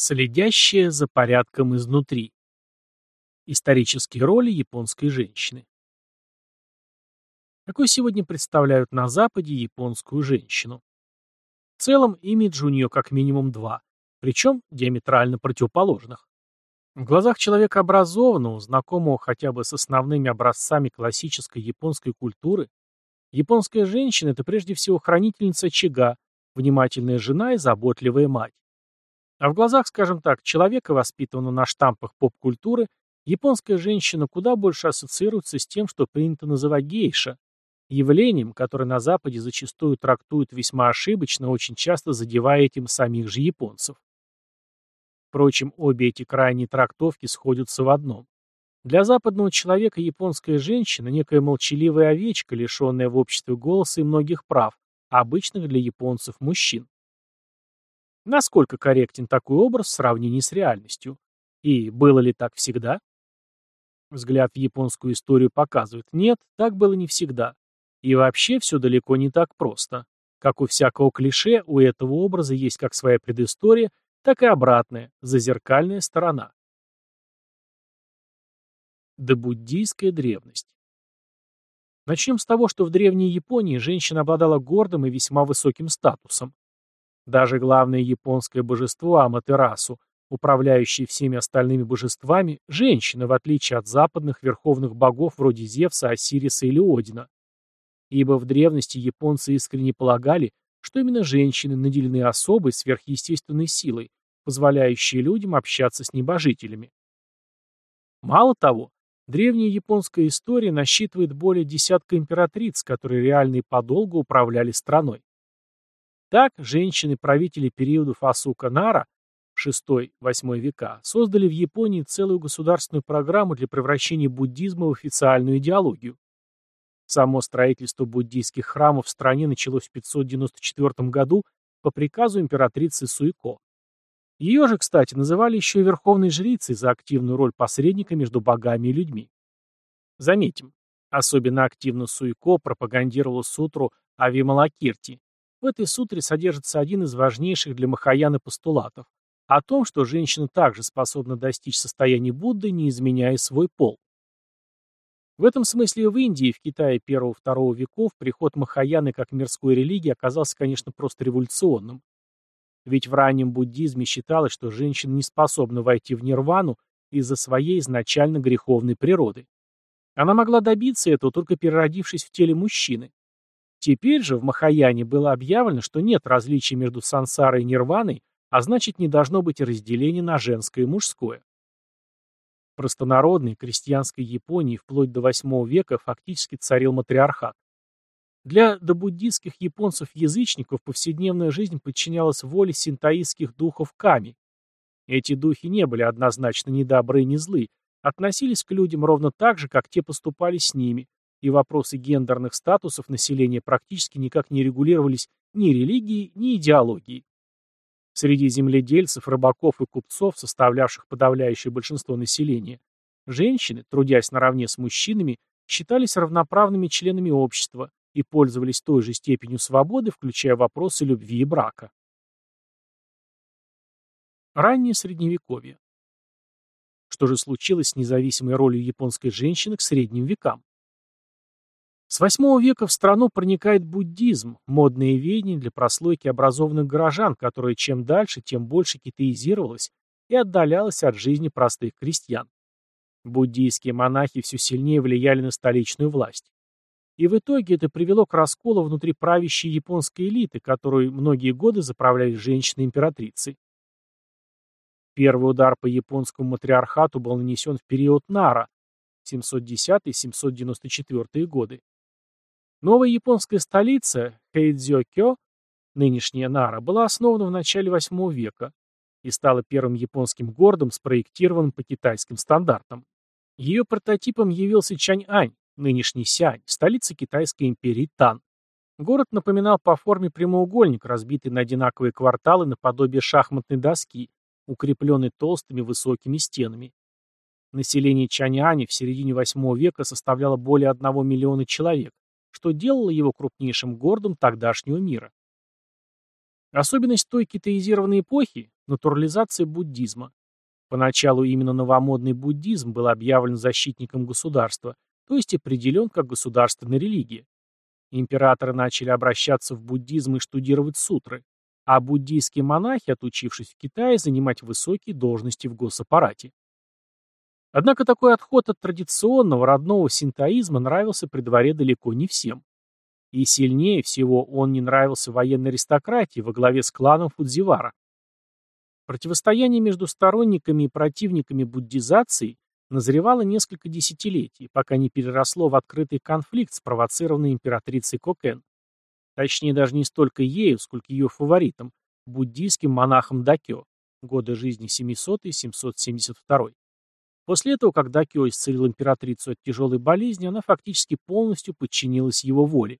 Следящая за порядком изнутри. Исторические роли японской женщины. Какой сегодня представляют на Западе японскую женщину? В целом, имидж у нее как минимум два, причем диаметрально противоположных. В глазах человека образованного, знакомого хотя бы с основными образцами классической японской культуры, японская женщина – это прежде всего хранительница очага, внимательная жена и заботливая мать. А в глазах, скажем так, человека, воспитанного на штампах поп-культуры, японская женщина куда больше ассоциируется с тем, что принято называть гейша, явлением, которое на Западе зачастую трактуют весьма ошибочно, очень часто задевая этим самих же японцев. Впрочем, обе эти крайние трактовки сходятся в одном. Для западного человека японская женщина – некая молчаливая овечка, лишенная в обществе голоса и многих прав, обычных для японцев мужчин. Насколько корректен такой образ в сравнении с реальностью? И было ли так всегда? Взгляд в японскую историю показывает, нет, так было не всегда. И вообще все далеко не так просто. Как у всякого клише, у этого образа есть как своя предыстория, так и обратная, зазеркальная сторона. Добуддийская древность. Начнем с того, что в древней Японии женщина обладала гордым и весьма высоким статусом. Даже главное японское божество Аматерасу, управляющее всеми остальными божествами, женщина, в отличие от западных верховных богов вроде Зевса, Осириса или Одина. Ибо в древности японцы искренне полагали, что именно женщины наделены особой сверхъестественной силой, позволяющей людям общаться с небожителями. Мало того, древняя японская история насчитывает более десятка императриц, которые реально и подолгу управляли страной. Так, женщины-правители периодов Асука-Нара VI-VIII века создали в Японии целую государственную программу для превращения буддизма в официальную идеологию. Само строительство буддийских храмов в стране началось в 594 году по приказу императрицы Суико. Ее же, кстати, называли еще и верховной жрицей за активную роль посредника между богами и людьми. Заметим, особенно активно Суико пропагандировала сутру Авималакирти, в этой сутре содержится один из важнейших для Махаяны постулатов о том, что женщина также способна достичь состояния Будды, не изменяя свой пол. В этом смысле в Индии, в Китае первого-второго веков, приход Махаяны как мирской религии оказался, конечно, просто революционным. Ведь в раннем буддизме считалось, что женщина не способна войти в нирвану из-за своей изначально греховной природы. Она могла добиться этого, только переродившись в теле мужчины. Теперь же в Махаяне было объявлено, что нет различия между сансарой и нирваной, а значит не должно быть разделения на женское и мужское. В простонародной крестьянской Японии вплоть до VIII века фактически царил матриархат. Для добуддистских японцев-язычников повседневная жизнь подчинялась воле синтаистских духов ками. Эти духи не были однозначно ни добры, ни злы, относились к людям ровно так же, как те поступали с ними, и вопросы гендерных статусов населения практически никак не регулировались ни религией, ни идеологией. Среди земледельцев, рыбаков и купцов, составлявших подавляющее большинство населения, женщины, трудясь наравне с мужчинами, считались равноправными членами общества и пользовались той же степенью свободы, включая вопросы любви и брака. Раннее Средневековье. Что же случилось с независимой ролью японской женщины к средним векам? С VIII века в страну проникает буддизм, модные веяния для прослойки образованных горожан, которая чем дальше, тем больше китаизировалась и отдалялась от жизни простых крестьян. Буддийские монахи все сильнее влияли на столичную власть. И в итоге это привело к расколу внутри правящей японской элиты, которую многие годы заправляли женщины-императрицы. Первый удар по японскому матриархату был нанесен в период Нара, 710-794 годы. Новая японская столица, Хэйдзёкё, нынешняя Нара, была основана в начале VIII века и стала первым японским городом, спроектированным по китайским стандартам. Ее прототипом явился Чаньань, нынешний Сянь, столица Китайской империи Тан. Город напоминал по форме прямоугольник, разбитый на одинаковые кварталы наподобие шахматной доски, укрепленный толстыми высокими стенами. Население Чаньани в середине VIII века составляло более 1 миллиона человек, что делало его крупнейшим городом тогдашнего мира. Особенность той китаизированной эпохи, натурализация буддизма. Поначалу именно новомодный буддизм был объявлен защитником государства, то есть определен как государственная религия. Императоры начали обращаться в буддизм и штудировать сутры, а буддийские монахи, отучившись в Китае, занимать высокие должности в госаппарате. Однако такой отход от традиционного родного синтоизма нравился при дворе далеко не всем. И сильнее всего он не нравился военной аристократии во главе с кланом Фудзивара. Противостояние между сторонниками и противниками буддизации назревало несколько десятилетий, пока не переросло в открытый конфликт, спровоцированный императрицей Кокен. Точнее, даже не столько ею, сколько ее фаворитом, буддийским монахом Дакё, годы жизни 700-772. После этого, когда Кё исцелил императрицу от тяжелой болезни, она фактически полностью подчинилась его воле.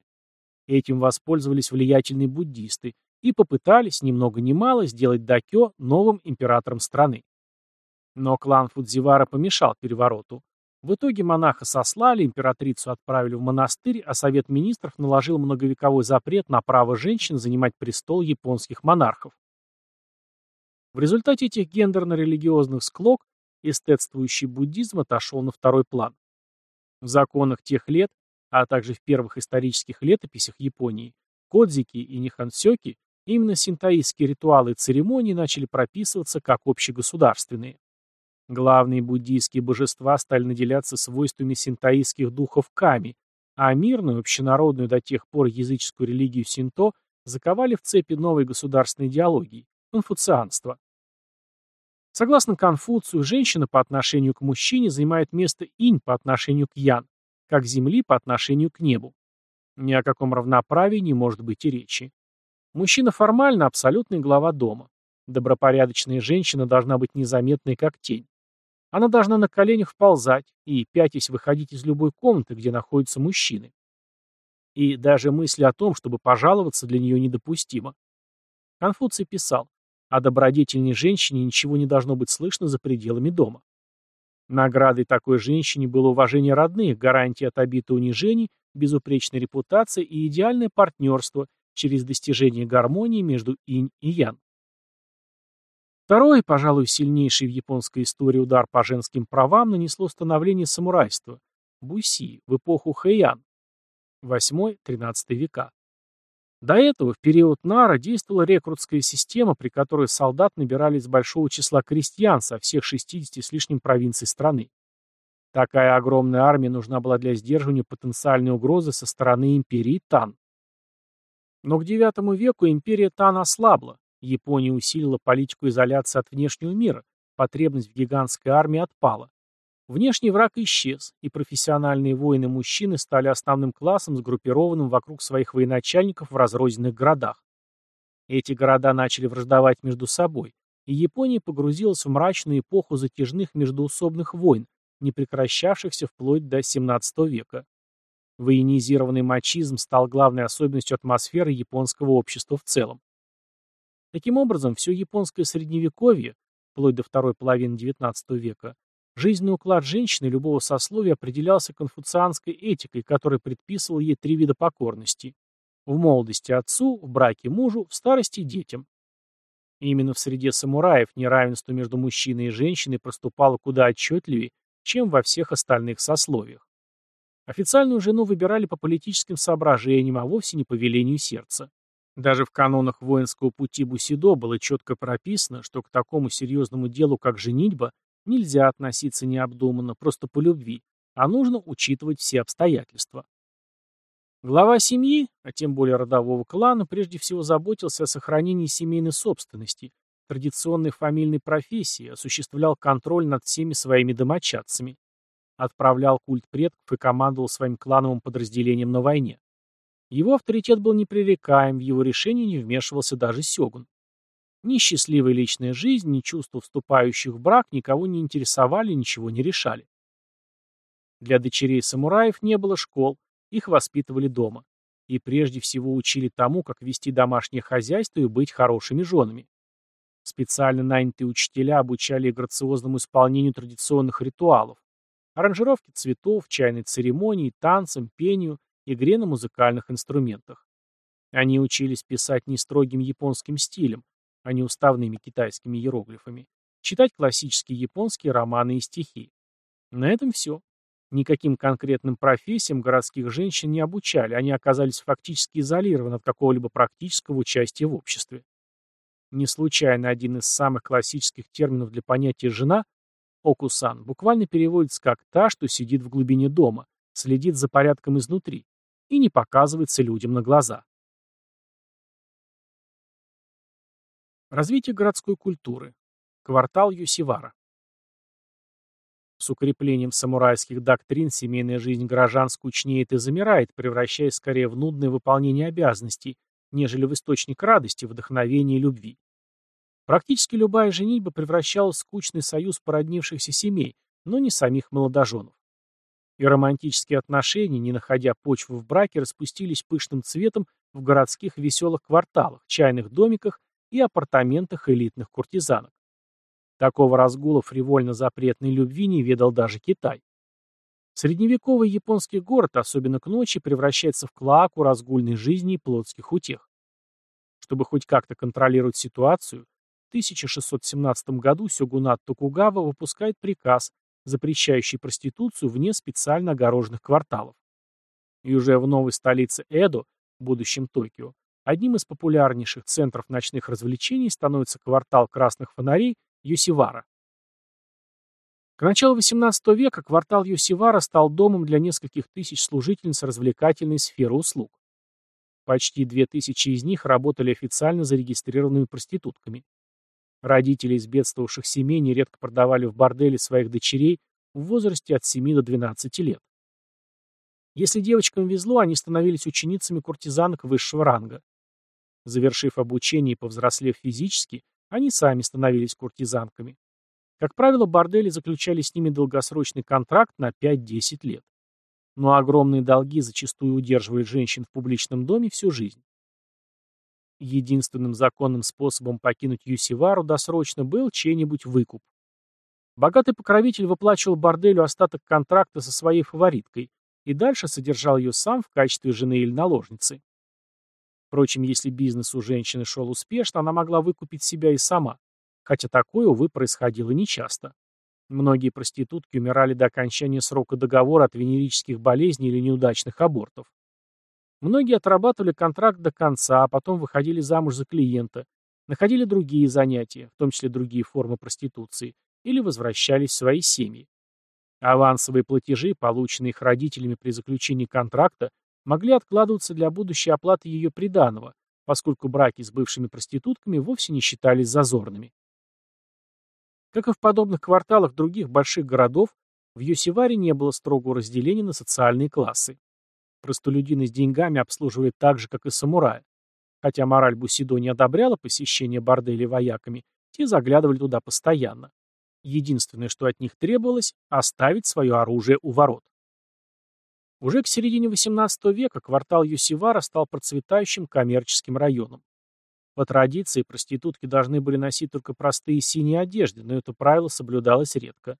Этим воспользовались влиятельные буддисты и попытались, ни много ни мало, сделать Дакё новым императором страны. Но клан Фудзивара помешал перевороту. В итоге монаха сослали, императрицу отправили в монастырь, а Совет Министров наложил многовековой запрет на право женщин занимать престол японских монархов. В результате этих гендерно-религиозных склок эстетствующий буддизм отошел на второй план. В законах тех лет, а также в первых исторических летописях Японии, кодзики и нихансёки, именно синтоистские ритуалы и церемонии начали прописываться как общегосударственные. Главные буддийские божества стали наделяться свойствами синтоистских духов ками, а мирную, общенародную до тех пор языческую религию синто заковали в цепи новой государственной идеологии – конфуцианства. Согласно Конфуцию, женщина по отношению к мужчине занимает место инь по отношению к ян, как земли по отношению к небу. Ни о каком равноправии не может быть и речи. Мужчина формально абсолютный глава дома. Добропорядочная женщина должна быть незаметной, как тень. Она должна на коленях вползать и, пятясь, выходить из любой комнаты, где находятся мужчины. И даже мысли о том, чтобы пожаловаться, для нее недопустимо. Конфуций писал, о добродетельной женщине ничего не должно быть слышно за пределами дома. Наградой такой женщине было уважение родных, гарантия от обиты унижений, безупречная репутация и идеальное партнерство через достижение гармонии между инь и ян. Второй, пожалуй, сильнейший в японской истории удар по женским правам нанесло становление самурайства – буси в эпоху Хэйян, 8-13 века. До этого, в период Нара, действовала рекрутская система, при которой солдат набирали из большого числа крестьян со всех 60 с лишним провинций страны. Такая огромная армия нужна была для сдерживания потенциальной угрозы со стороны империи Тан. Но к IX веку империя Тан ослабла, Япония усилила политику изоляции от внешнего мира, потребность в гигантской армии отпала. Внешний враг исчез, и профессиональные воины-мужчины стали основным классом, сгруппированным вокруг своих военачальников в разрозненных городах. Эти города начали враждовать между собой, и Япония погрузилась в мрачную эпоху затяжных междоусобных войн, не прекращавшихся вплоть до XVII века. Военизированный мачизм стал главной особенностью атмосферы японского общества в целом. Таким образом, все японское средневековье, вплоть до второй половины XIX века, Жизненный уклад женщины любого сословия определялся конфуцианской этикой, которая предписывала ей три вида покорности. В молодости отцу, в браке мужу, в старости детям. Именно в среде самураев неравенство между мужчиной и женщиной проступало куда отчетливее, чем во всех остальных сословиях. Официальную жену выбирали по политическим соображениям, а вовсе не по велению сердца. Даже в канонах воинского пути Бусидо было четко прописано, что к такому серьезному делу, как женитьба, Нельзя относиться необдуманно, просто по любви, а нужно учитывать все обстоятельства. Глава семьи, а тем более родового клана, прежде всего заботился о сохранении семейной собственности, традиционной фамильной профессии, осуществлял контроль над всеми своими домочадцами, отправлял культ предков и командовал своим клановым подразделением на войне. Его авторитет был непререкаем, в его решение не вмешивался даже Сёгун. Ни счастливая личная жизнь, ни чувства вступающих в брак никого не интересовали, ничего не решали. Для дочерей самураев не было школ, их воспитывали дома. И прежде всего учили тому, как вести домашнее хозяйство и быть хорошими женами. Специально нанятые учителя обучали грациозному исполнению традиционных ритуалов, аранжировке цветов, чайной церемонии, танцам, пению, игре на музыкальных инструментах. Они учились писать не строгим японским стилем, а не уставными китайскими иероглифами, читать классические японские романы и стихи. На этом все. Никаким конкретным профессиям городских женщин не обучали, они оказались фактически изолированы от какого-либо практического участия в обществе. Не случайно один из самых классических терминов для понятия «жена» Окусан буквально переводится как «та, что сидит в глубине дома, следит за порядком изнутри и не показывается людям на глаза». Развитие городской культуры. Квартал Юсивара. С укреплением самурайских доктрин семейная жизнь горожан скучнеет и замирает, превращаясь скорее в нудное выполнение обязанностей, нежели в источник радости, вдохновения и любви. Практически любая женитьба превращалась в скучный союз породнившихся семей, но не самих молодоженов. И романтические отношения, не находя почвы в браке, распустились пышным цветом в городских веселых кварталах, чайных домиках и апартаментах элитных куртизанок. Такого разгула фривольно-запретной любви не ведал даже Китай. Средневековый японский город, особенно к ночи, превращается в клоаку разгульной жизни и плотских утех. Чтобы хоть как-то контролировать ситуацию, в 1617 году сёгунат Токугава выпускает приказ, запрещающий проституцию вне специально огороженных кварталов. И уже в новой столице Эдо, будущем Токио, одним из популярнейших центров ночных развлечений становится квартал красных фонарей Юсивара. К началу XVIII века квартал Юсивара стал домом для нескольких тысяч служительниц развлекательной сферы услуг. Почти две тысячи из них работали официально зарегистрированными проститутками. Родители из бедствовавших семей нередко продавали в борделе своих дочерей в возрасте от 7 до 12 лет. Если девочкам везло, они становились ученицами куртизанок высшего ранга. Завершив обучение и повзрослев физически, они сами становились куртизанками. Как правило, бордели заключали с ними долгосрочный контракт на 5-10 лет. Но огромные долги зачастую удерживали женщин в публичном доме всю жизнь. Единственным законным способом покинуть Юсивару досрочно был чей-нибудь выкуп. Богатый покровитель выплачивал борделю остаток контракта со своей фавориткой и дальше содержал ее сам в качестве жены или наложницы. Впрочем, если бизнес у женщины шел успешно, она могла выкупить себя и сама, хотя такое, увы, происходило нечасто. Многие проститутки умирали до окончания срока договора от венерических болезней или неудачных абортов. Многие отрабатывали контракт до конца, а потом выходили замуж за клиента, находили другие занятия, в том числе другие формы проституции, или возвращались в свои семьи. Авансовые платежи, полученные их родителями при заключении контракта, могли откладываться для будущей оплаты ее приданого, поскольку браки с бывшими проститутками вовсе не считались зазорными. Как и в подобных кварталах других больших городов, в Йосиваре не было строгого разделения на социальные классы. Простолюдины с деньгами обслуживали так же, как и самураи. Хотя мораль Бусидо не одобряла посещение борделей вояками, те заглядывали туда постоянно. Единственное, что от них требовалось – оставить свое оружие у ворот. Уже к середине XVIII века квартал Юсивара стал процветающим коммерческим районом. По традиции, проститутки должны были носить только простые синие одежды, но это правило соблюдалось редко.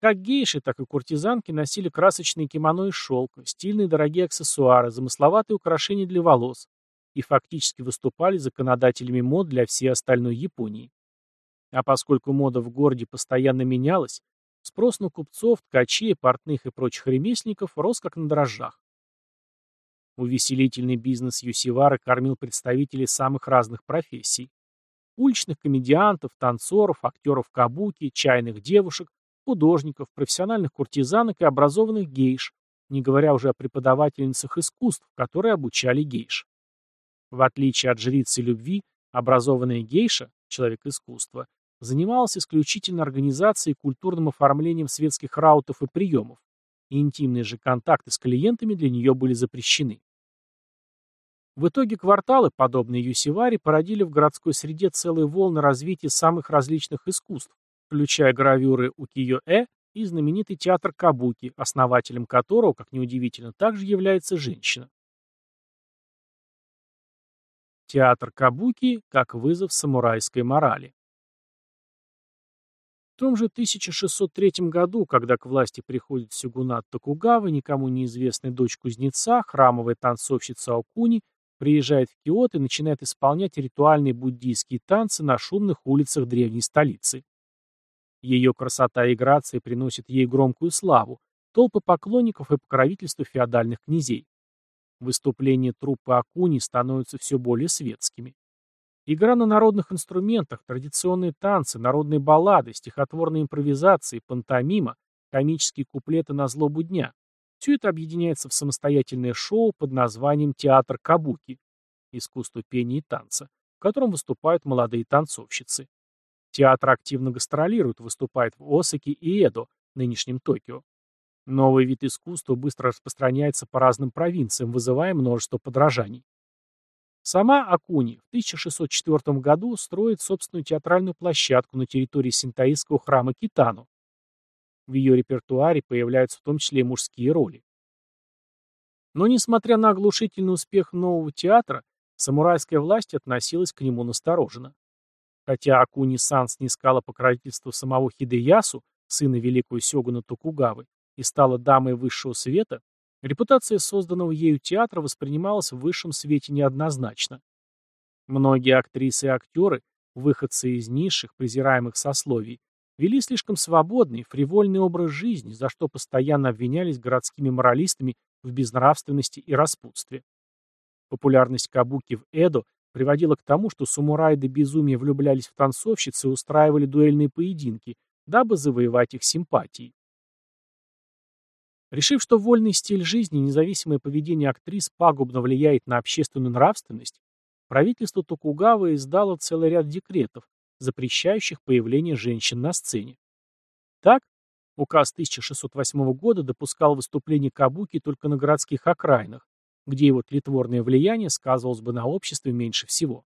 Как гейши, так и куртизанки носили красочные кимоно из шелка, стильные дорогие аксессуары, замысловатые украшения для волос и фактически выступали законодателями мод для всей остальной Японии. А поскольку мода в городе постоянно менялась, Спрос на купцов, ткачей, портных и прочих ремесленников рос как на дрожжах. Увеселительный бизнес Юсивары кормил представителей самых разных профессий. Уличных комедиантов, танцоров, актеров кабуки, чайных девушек, художников, профессиональных куртизанок и образованных гейш, не говоря уже о преподавательницах искусств, которые обучали гейш. В отличие от жрицы любви, образованная гейша, человек искусства, занималась исключительно организацией и культурным оформлением светских раутов и приемов, интимные же контакты с клиентами для нее были запрещены. В итоге кварталы, подобные Юсивари, породили в городской среде целые волны развития самых различных искусств, включая гравюры укиё-э и знаменитый театр Кабуки, основателем которого, как неудивительно, также является женщина. Театр Кабуки как вызов самурайской морали. В том же 1603 году, когда к власти приходит Сюгунат Токугава, никому неизвестная дочь кузнеца, храмовая танцовщица Окуни, приезжает в Киото и начинает исполнять ритуальные буддийские танцы на шумных улицах древней столицы. Ее красота и грация приносят ей громкую славу, толпы поклонников и покровительство феодальных князей. Выступления труппы Акуни становятся все более светскими. Игра на народных инструментах, традиционные танцы, народные баллады, стихотворные импровизации, пантомима, комические куплеты на злобу дня – все это объединяется в самостоятельное шоу под названием «Театр Кабуки» – искусство пения и танца, в котором выступают молодые танцовщицы. Театр активно гастролирует, выступает в Осаке и Эдо, нынешнем Токио. Новый вид искусства быстро распространяется по разным провинциям, вызывая множество подражаний. Сама Акуни в 1604 году строит собственную театральную площадку на территории синтаистского храма Китану. В ее репертуаре появляются в том числе и мужские роли. Но несмотря на оглушительный успех нового театра, самурайская власть относилась к нему настороженно. Хотя Акуни-сан снискала покровительство самого Хидеясу, сына великого сёгуна Токугавы, и стала дамой высшего света, репутация созданного ею театра воспринималась в высшем свете неоднозначно. Многие актрисы и актеры, выходцы из низших, презираемых сословий, вели слишком свободный, фривольный образ жизни, за что постоянно обвинялись городскими моралистами в безнравственности и распутстве. Популярность кабуки в Эдо приводило к тому, что самураи до безумия влюблялись в танцовщиц и устраивали дуэльные поединки, дабы завоевать их симпатии. Решив, что вольный стиль жизни и независимое поведение актрис пагубно влияет на общественную нравственность, правительство Токугавы издало целый ряд декретов, запрещающих появление женщин на сцене. Так, указ 1608 года допускал выступление кабуки только на городских окраинах, где его тлетворное влияние сказывалось бы на обществе меньше всего.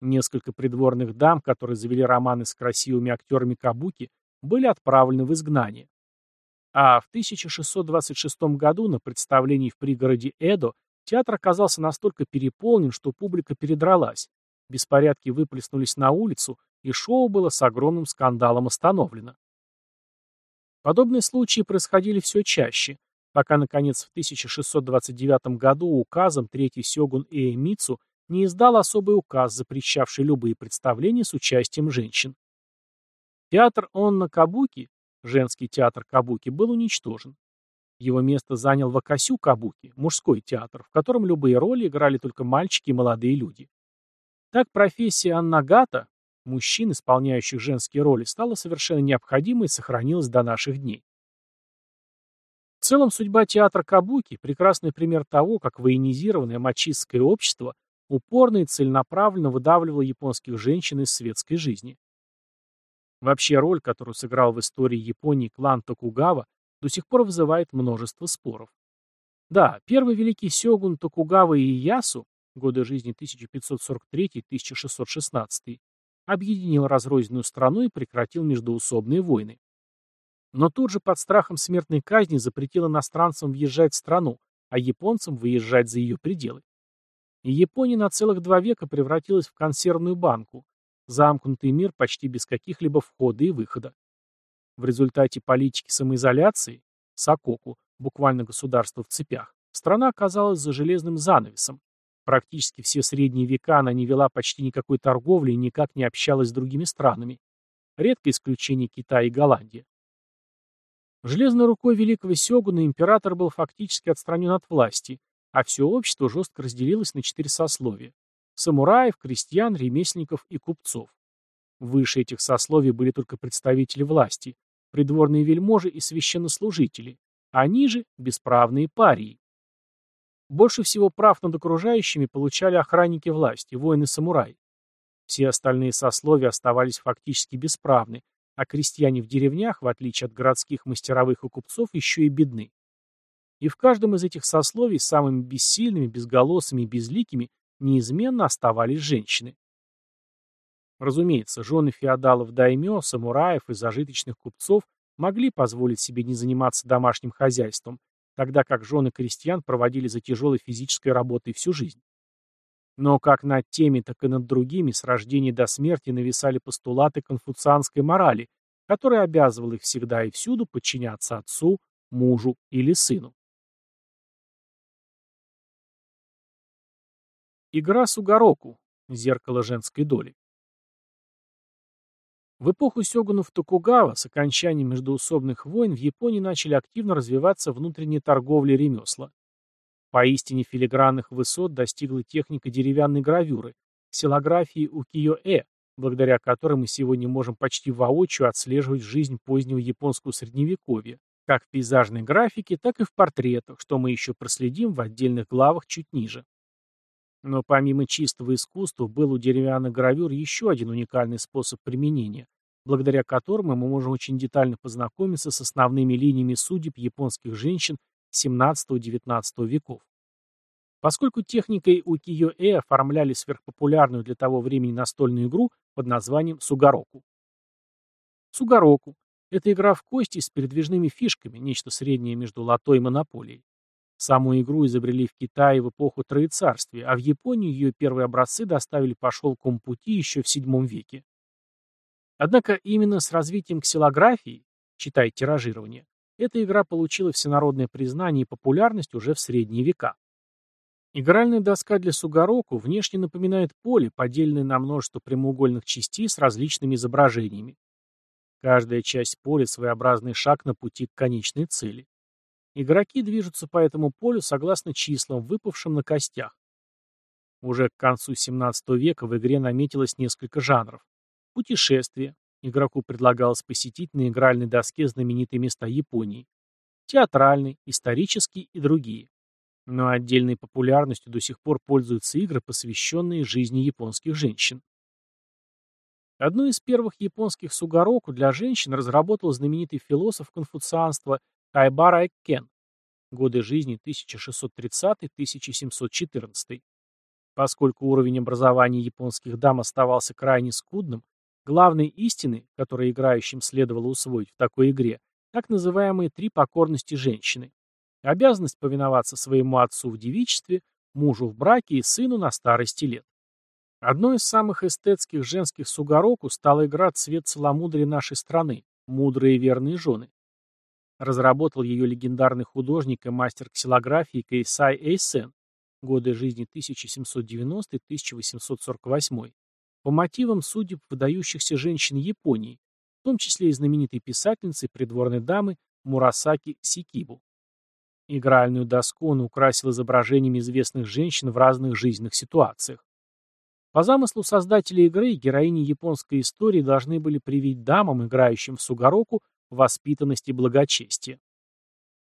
Несколько придворных дам, которые завели романы с красивыми актерами Кабуки, были отправлены в изгнание. А в 1626 году на представлении в пригороде Эдо театр оказался настолько переполнен, что публика передралась, беспорядки выплеснулись на улицу, и шоу было с огромным скандалом остановлено. Подобные случаи происходили все чаще, пока, наконец, в 1629 году указом третий сёгун Ээмицу не издал особый указ, запрещавший любые представления с участием женщин. Театр Онна Кабуки, женский театр Кабуки, был уничтожен. Его место занял Вакасю Кабуки, мужской театр, в котором любые роли играли только мальчики и молодые люди. Так профессия Аннагата, мужчин, исполняющих женские роли, стала совершенно необходимой и сохранилась до наших дней. В целом, судьба театра Кабуки – прекрасный пример того, как военизированное мачистское общество упорно и целенаправленно выдавливало японских женщин из светской жизни. Вообще роль, которую сыграл в истории Японии клан Токугава, до сих пор вызывает множество споров. Да, первый великий сёгун Токугава Иясу, годы жизни 1543-1616, объединил разрозненную страну и прекратил междоусобные войны но тут же под страхом смертной казни запретил иностранцам въезжать в страну, а японцам выезжать за ее пределы. И Япония на целых два века превратилась в консервную банку, замкнутый мир почти без каких-либо входа и выхода. В результате политики самоизоляции, Сококу, буквально государство в цепях, страна оказалась за железным занавесом. Практически все средние века она не вела почти никакой торговли и никак не общалась с другими странами. Редкое исключение Китай и Голландия. Железной рукой великого сёгуна император был фактически отстранен от власти, а все общество жестко разделилось на четыре сословия – самураев, крестьян, ремесленников и купцов. Выше этих сословий были только представители власти, придворные вельможи и священнослужители, а ниже – бесправные парии. Больше всего прав над окружающими получали охранники власти, воины-самураи. Все остальные сословия оставались фактически бесправны, а крестьяне в деревнях, в отличие от городских мастеровых и купцов, еще и бедны. И в каждом из этих сословий самыми бессильными, безголосыми и безликими неизменно оставались женщины. Разумеется, жены феодалов даймё, самураев и зажиточных купцов могли позволить себе не заниматься домашним хозяйством, тогда как жены крестьян проводили за тяжелой физической работой всю жизнь. Но как над теми, так и над другими с рождения до смерти нависали постулаты конфуцианской морали, которая обязывала их всегда и всюду подчиняться отцу, мужу или сыну. Игра Сугароку. Зеркало женской доли. В эпоху сёгунов Токугава с окончанием междоусобных войн в Японии начали активно развиваться внутренние торговли и ремесла. Поистине филигранных высот достигла техника деревянной гравюры, ксилографии укиё-э, благодаря которой мы сегодня можем почти воочию отслеживать жизнь позднего японского средневековья, как в пейзажной графике, так и в портретах, что мы еще проследим в отдельных главах чуть ниже. Но помимо чистого искусства был у деревянных гравюр еще один уникальный способ применения, благодаря которому мы можем очень детально познакомиться с основными линиями судеб японских женщин XVII-XIX веков. Поскольку техникой укиё-э оформляли сверхпопулярную для того времени настольную игру под названием сугароку. Сугароку – это игра в кости с передвижными фишками, нечто среднее между лото и монополией. Саму игру изобрели в Китае в эпоху Троецарствия, а в Японию ее первые образцы доставили по шелковому пути еще в VII веке. Однако именно с развитием ксилографии, читай тиражирование, эта игра получила всенародное признание и популярность уже в средние века. Игральная доска для сугароку внешне напоминает поле, поделенное на множество прямоугольных частей с различными изображениями. Каждая часть поля – своеобразный шаг на пути к конечной цели. Игроки движутся по этому полю согласно числам, выпавшим на костях. Уже к концу XVII века в игре наметилось несколько жанров. Путешествие. Игроку предлагалось посетить на игральной доске знаменитые места Японии. Театральный, исторический и другие. Но отдельной популярностью до сих пор пользуются игры, посвященные жизни японских женщин. Одну из первых японских сугароку для женщин разработал знаменитый философ конфуцианства Кайбара Эккен. Годы жизни 1630-1714. Поскольку уровень образования японских дам оставался крайне скудным, главной истины, которые играющим следовало усвоить в такой игре, так называемые три покорности женщины. Обязанность повиноваться своему отцу в девичестве, мужу в браке и сыну на старости лет. Одной из самых эстетских женских сугароку стала игра «Цвет целомудрия нашей страны» «Мудрые и верные жены». Разработал ее легендарный художник и мастер ксилографии Кейсай Эйсен, годы жизни 1790-1848, по мотивам судеб выдающихся женщин Японии, в том числе и знаменитой писательницы и придворной дамы Мурасаки Сикибу. Игральную доску он украсил изображениями известных женщин в разных жизненных ситуациях. По замыслу создателей игры, героини японской истории должны были привить дамам, играющим в сугароку, воспитанность и благочестие.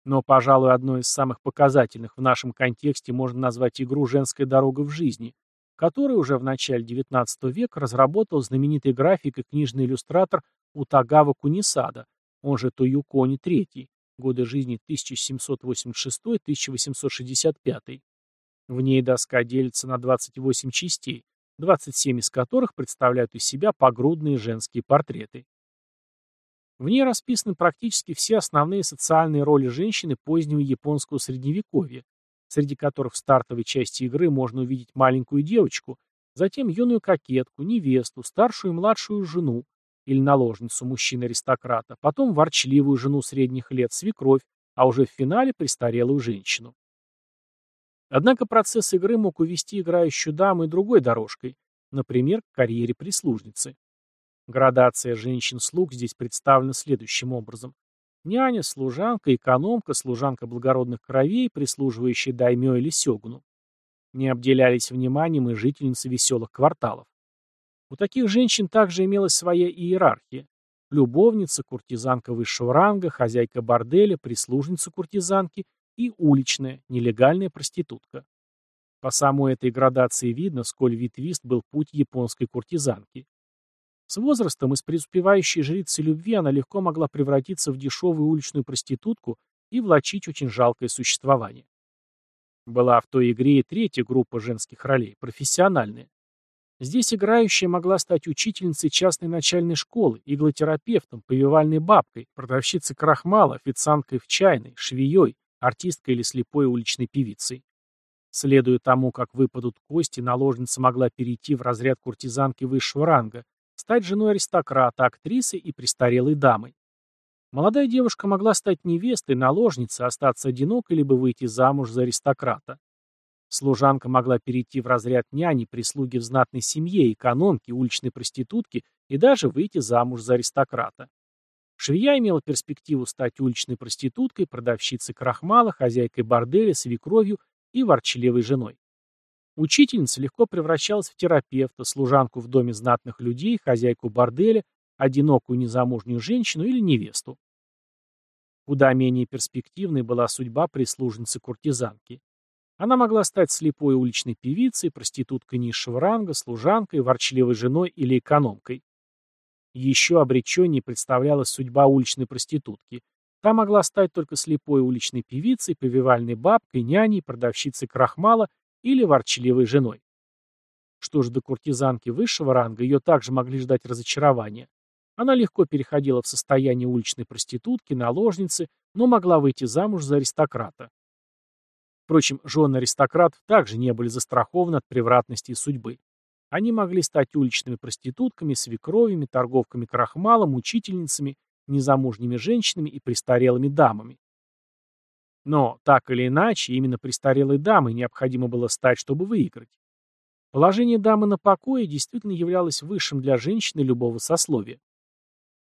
Но, пожалуй, одной из самых показательных в нашем контексте можно назвать игру «Женская дорога в жизни», которую уже в начале XIX века разработал знаменитый график и книжный иллюстратор Утагава Кунисада, он же Тоюкони III, годы жизни 1786-1865. В ней доска делится на 28 частей, 27 из которых представляют из себя погрудные женские портреты. В ней расписаны практически все основные социальные роли женщины позднего японского средневековья, среди которых в стартовой части игры можно увидеть маленькую девочку, затем юную кокетку, невесту, старшую и младшую жену, или наложницу мужчины-аристократа, потом ворчливую жену средних лет, свекровь, а уже в финале престарелую женщину. Однако процесс игры мог увести играющую даму и другой дорожкой, например, к карьере прислужницы. Градация женщин-слуг здесь представлена следующим образом. Няня, служанка, экономка, служанка благородных кровей, прислуживающая даймё или сёгуну. Не обделялись вниманием и жительницы веселых кварталов. У таких женщин также имелась своя иерархия. Любовница, куртизанка высшего ранга, хозяйка борделя, прислужница куртизанки и уличная, нелегальная проститутка. По самой этой градации видно, сколь ветвист был путь японской куртизанки. С возрастом из преуспевающей жрицы любви она легко могла превратиться в дешевую уличную проститутку и влачить очень жалкое существование. Была в той игре и третья группа женских ролей, профессиональная. Здесь играющая могла стать учительницей частной начальной школы, иглотерапевтом, повивальной бабкой, продавщицей крахмала, официанткой в чайной, швеей, артисткой или слепой уличной певицей. Следуя тому, как выпадут кости, наложница могла перейти в разряд куртизанки высшего ранга, стать женой аристократа, актрисой и престарелой дамой. Молодая девушка могла стать невестой, наложницей, остаться одинокой, либо выйти замуж за аристократа. Служанка могла перейти в разряд няни, прислуги в знатной семье, экономки, уличной проститутки и даже выйти замуж за аристократа. Швея имела перспективу стать уличной проституткой, продавщицей крахмала, хозяйкой борделя, свекровью и ворчливой женой. Учительница легко превращалась в терапевта, служанку в доме знатных людей, хозяйку борделя, одинокую незамужнюю женщину или невесту. Куда менее перспективной была судьба прислужницы-куртизанки. Она могла стать слепой уличной певицей, проституткой низшего ранга, служанкой, ворчливой женой или экономкой. Еще обреченнее представлялась судьба уличной проститутки. Та могла стать только слепой уличной певицей, повивальной бабкой, няней, продавщицей крахмала или ворчливой женой. Что ж до куртизанки высшего ранга, ее также могли ждать разочарования. Она легко переходила в состояние уличной проститутки, наложницы, но могла выйти замуж за аристократа. Впрочем, жены аристократов также не были застрахованы от превратности судьбы. Они могли стать уличными проститутками, свекровями, торговками крахмалом, учительницами, незамужними женщинами и престарелыми дамами. Но, так или иначе, именно престарелой дамой необходимо было стать, чтобы выиграть. Положение дамы на покое действительно являлось высшим для женщины любого сословия.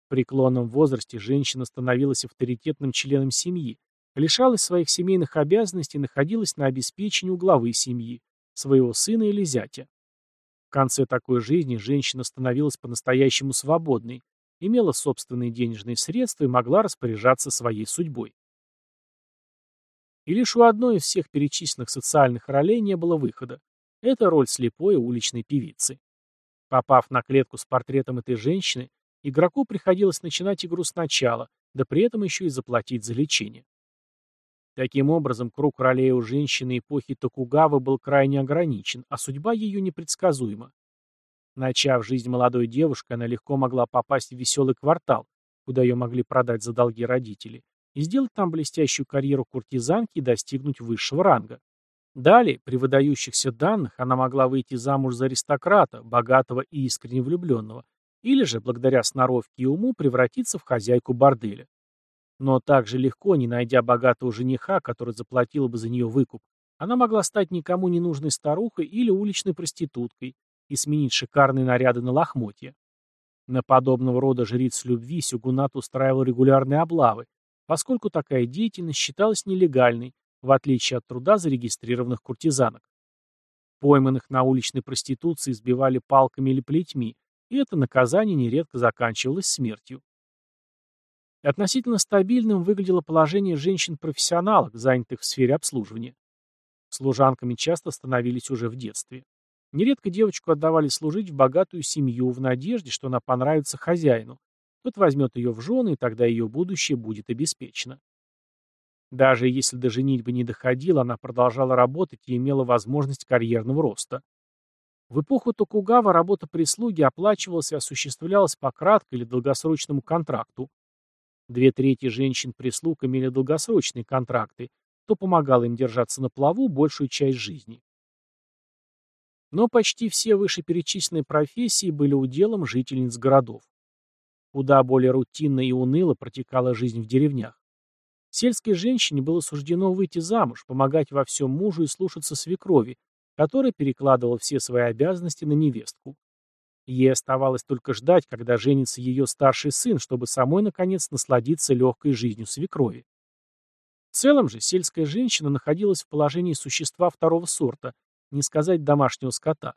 В преклонном возрасте женщина становилась авторитетным членом семьи, лишалась своих семейных обязанностей и находилась на обеспечении у главы семьи, своего сына или зятя. В конце такой жизни женщина становилась по-настоящему свободной, имела собственные денежные средства и могла распоряжаться своей судьбой. И лишь у одной из всех перечисленных социальных ролей не было выхода. Это роль слепой уличной певицы. Попав на клетку с портретом этой женщины, игроку приходилось начинать игру сначала, да при этом еще и заплатить за лечение. Таким образом, круг ролей у женщины эпохи Токугавы был крайне ограничен, а судьба ее непредсказуема. Начав жизнь молодой девушкой, она легко могла попасть в веселый квартал, куда ее могли продать за долги родители, и сделать там блестящую карьеру куртизанки и достигнуть высшего ранга. Далее, при выдающихся данных, она могла выйти замуж за аристократа, богатого и искренне влюбленного, или же, благодаря сноровке и уму, превратиться в хозяйку борделя. Но также легко, не найдя богатого жениха, который заплатил бы за нее выкуп, она могла стать никому не нужной старухой или уличной проституткой и сменить шикарные наряды на лохмотья. На подобного рода жриц любви Сюгунат устраивал регулярные облавы, поскольку такая деятельность считалась нелегальной, в отличие от труда зарегистрированных куртизанок. Пойманных на уличной проституции избивали палками или плетьми, и это наказание нередко заканчивалось смертью. Относительно стабильным выглядело положение женщин-профессионалок, занятых в сфере обслуживания. Служанками часто становились уже в детстве. Нередко девочку отдавали служить в богатую семью в надежде, что она понравится хозяину, тот возьмет ее в жены, и тогда ее будущее будет обеспечено. Даже если до женитьбы не доходила, она продолжала работать и имела возможность карьерного роста. В эпоху Токугава работа прислуги оплачивалась и осуществлялась по краткому или долгосрочному контракту. Две трети женщин-прислуг имели долгосрочные контракты, то помогало им держаться на плаву большую часть жизни. Но почти все вышеперечисленные профессии были уделом жительниц городов. Куда более рутинно и уныло протекала жизнь в деревнях. Сельской женщине было суждено выйти замуж, помогать во всем мужу и слушаться свекрови, которая перекладывала все свои обязанности на невестку. Ей оставалось только ждать, когда женится ее старший сын, чтобы самой, наконец, насладиться легкой жизнью свекрови. В целом же сельская женщина находилась в положении существа второго сорта, не сказать домашнего скота.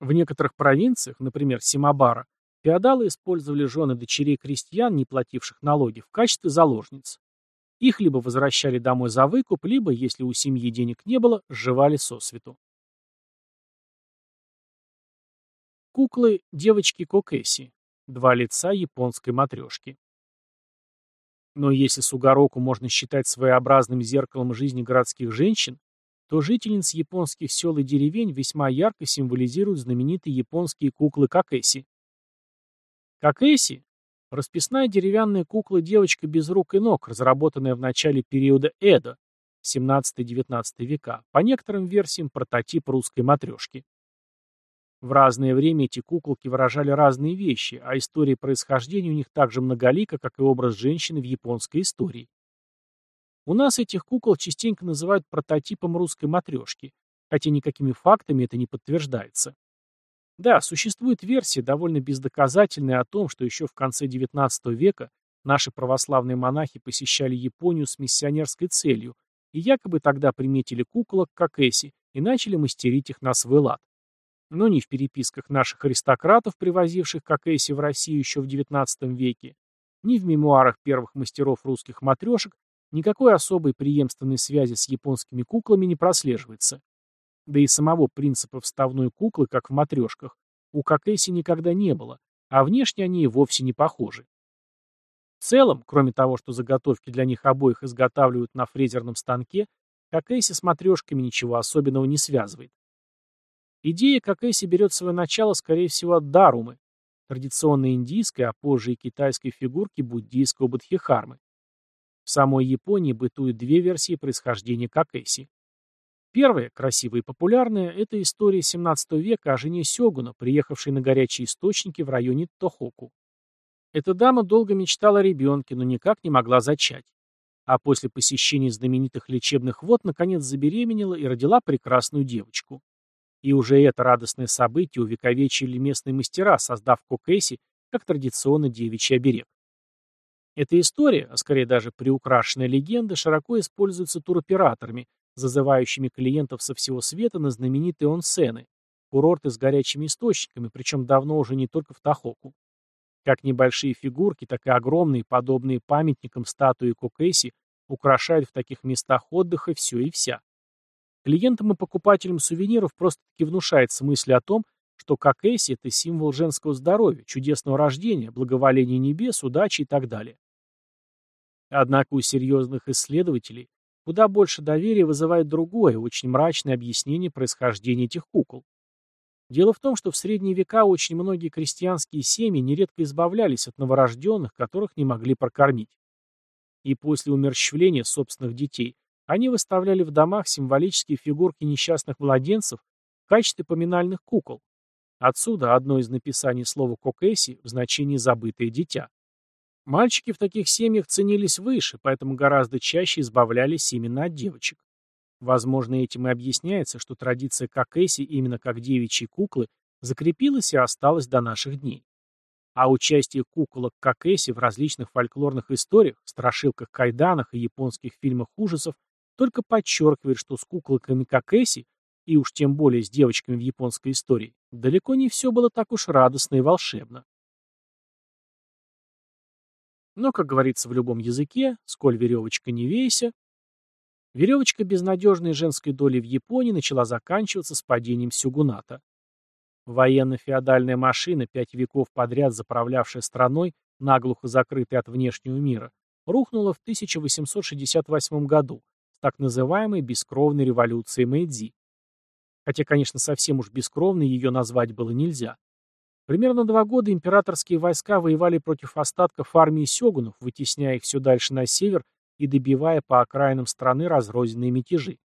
В некоторых провинциях, например, Симабара, Феодалы использовали жены дочерей крестьян, не плативших налоги, в качестве заложниц. Их либо возвращали домой за выкуп, либо, если у семьи денег не было, сживали сосвету. Куклы девочки Кокеси. Два лица японской матрешки. Но если Сугароку можно считать своеобразным зеркалом жизни городских женщин, то жительниц японских сел и деревень весьма ярко символизируют знаменитые японские куклы Кокеси. Как Эси, расписная деревянная кукла-девочка без рук и ног, разработанная в начале периода Эда, 17-19 века, по некоторым версиям прототип русской матрешки. В разное время эти куколки выражали разные вещи, а история происхождения у них так же многолика, как и образ женщины в японской истории. У нас этих кукол частенько называют прототипом русской матрешки, хотя никакими фактами это не подтверждается. Да, существует версия, довольно бездоказательная, о том, что еще в конце XIX века наши православные монахи посещали Японию с миссионерской целью и якобы тогда приметили куколок как Эси и начали мастерить их на свой лад. Но ни в переписках наших аристократов, привозивших как Эси в Россию еще в XIX веке, ни в мемуарах первых мастеров русских матрешек никакой особой преемственной связи с японскими куклами не прослеживается. Да и самого принципа вставной куклы, как в матрешках, у Кокэси никогда не было, а внешне они и вовсе не похожи. В целом, кроме того, что заготовки для них обоих изготавливают на фрезерном станке, Кокэси с матрешками ничего особенного не связывает. Идея Кокэси берет свое начало, скорее всего, от Дарумы, традиционной индийской, а позже и китайской фигурки буддийского Бодхихармы. В самой Японии бытуют две версии происхождения Кокэси. Первая, красивая и популярная, это история 17 века о жене Сёгуна, приехавшей на горячие источники в районе Тохоку. Эта дама долго мечтала о ребенке, но никак не могла зачать. А после посещения знаменитых лечебных вод наконец забеременела и родила прекрасную девочку. И уже это радостное событие увековечили местные мастера, создав кокэси как традиционно девичий оберег. Эта история, а скорее даже приукрашенная легенда, широко используется туроператорами, зазывающими клиентов со всего света на знаменитые онсены, курорты с горячими источниками, причем давно уже не только в Тахоку. Как небольшие фигурки, так и огромные, подобные памятникам статуи Кокэси, украшают в таких местах отдыха все и вся. Клиентам и покупателям сувениров просто-таки внушается мысль о том, что Кокэси – это символ женского здоровья, чудесного рождения, благоволения небес, удачи и так далее. Однако у серьезных исследователей Куда больше доверия вызывает другое, очень мрачное объяснение происхождения этих кукол. Дело в том, что в средние века очень многие крестьянские семьи нередко избавлялись от новорожденных, которых не могли прокормить. И после умерщвления собственных детей они выставляли в домах символические фигурки несчастных младенцев в качестве поминальных кукол. Отсюда одно из написаний слова «кокэси» в значении «забытое дитя». Мальчики в таких семьях ценились выше, поэтому гораздо чаще избавлялись именно от девочек. Возможно, этим и объясняется, что традиция Кокэси именно как девичьей куклы закрепилась и осталась до наших дней. А участие куколок Кокэси в различных фольклорных историях, страшилках кайданах и японских фильмах ужасов только подчеркивает, что с куклоками Кокэси, и уж тем более с девочками в японской истории, далеко не все было так уж радостно и волшебно. Но, как говорится в любом языке, сколь веревочка не вейся, веревочка безнадежной женской доли в Японии начала заканчиваться с падением Сюгуната. Военно-феодальная машина, пять веков подряд заправлявшая страной, наглухо закрытой от внешнего мира, рухнула в 1868 году с так называемой бескровной революцией Мэйдзи. Хотя, конечно, совсем уж бескровной ее назвать было нельзя. Примерно два года императорские войска воевали против остатков армии сёгунов, вытесняя их все дальше на север и добивая по окраинам страны разрозненные мятежи.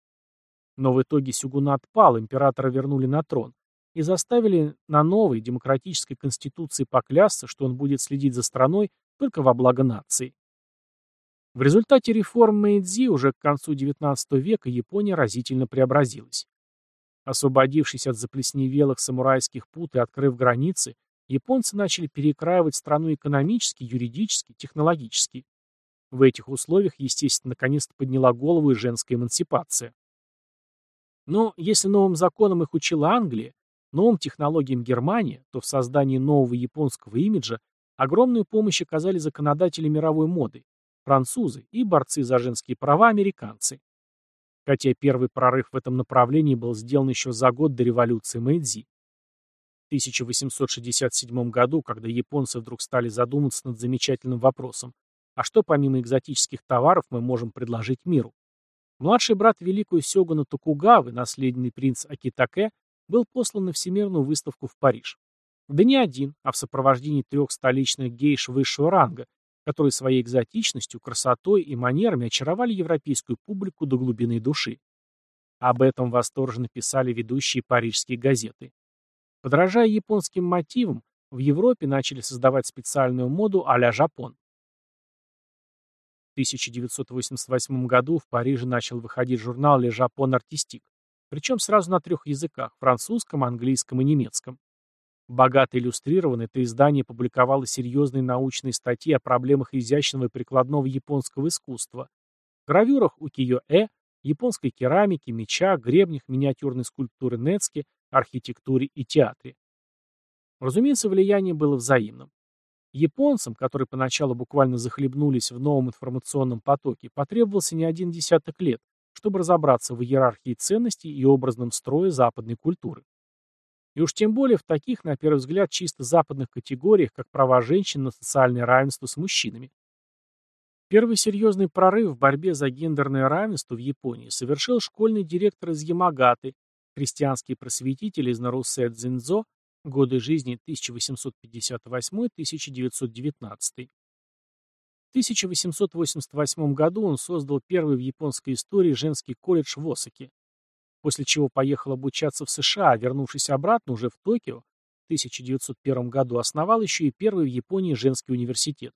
Но в итоге сёгунат пал, императора вернули на трон и заставили на новой демократической конституции поклясться, что он будет следить за страной только во благо нации. В результате реформ Мэйдзи уже к концу XIX века Япония разительно преобразилась. Освободившись от заплесневелых самурайских пут и открыв границы, японцы начали перекраивать страну экономически, юридически, технологически. В этих условиях, естественно, наконец-то подняла голову и женская эмансипация. Но если новым законам их учила Англия, новым технологиям Германия, то в создании нового японского имиджа огромную помощь оказали законодатели мировой моды, французы и борцы за женские права американцы хотя первый прорыв в этом направлении был сделан еще за год до революции Мэйдзи. В 1867 году, когда японцы вдруг стали задумываться над замечательным вопросом, а что помимо экзотических товаров мы можем предложить миру? Младший брат великого сёгуна Токугавы, наследный принц Акитаке, был послан на всемирную выставку в Париж. Да не один, а в сопровождении трех столичных гейш высшего ранга, которые своей экзотичностью, красотой и манерами очаровали европейскую публику до глубины души. Об этом восторженно писали ведущие парижские газеты. Подражая японским мотивам, в Европе начали создавать специальную моду а-ля Жапон. В 1988 году в Париже начал выходить журнал «Ле Жапон Артистик», причем сразу на трех языках – французском, английском и немецком. Богато иллюстрировано, это издание публиковало серьезные научные статьи о проблемах изящного и прикладного японского искусства, гравюрах укиё-э, японской керамике, мечах, гребнях, миниатюрной скульптуры Нецки, архитектуре и театре. Разумеется, влияние было взаимным. Японцам, которые поначалу буквально захлебнулись в новом информационном потоке, потребовался не один десяток лет, чтобы разобраться в иерархии ценностей и образном строе западной культуры. И уж тем более в таких, на первый взгляд, чисто западных категориях, как права женщин на социальное равенство с мужчинами. Первый серьезный прорыв в борьбе за гендерное равенство в Японии совершил школьный директор из Ямагаты, христианский просветитель из Нарусе Дзинзо, годы жизни 1858-1919. В 1888 году он создал первый в японской истории женский колледж в Осаке, после чего поехал обучаться в США, а вернувшись обратно уже в Токио, в 1901 году основал еще и первый в Японии женский университет.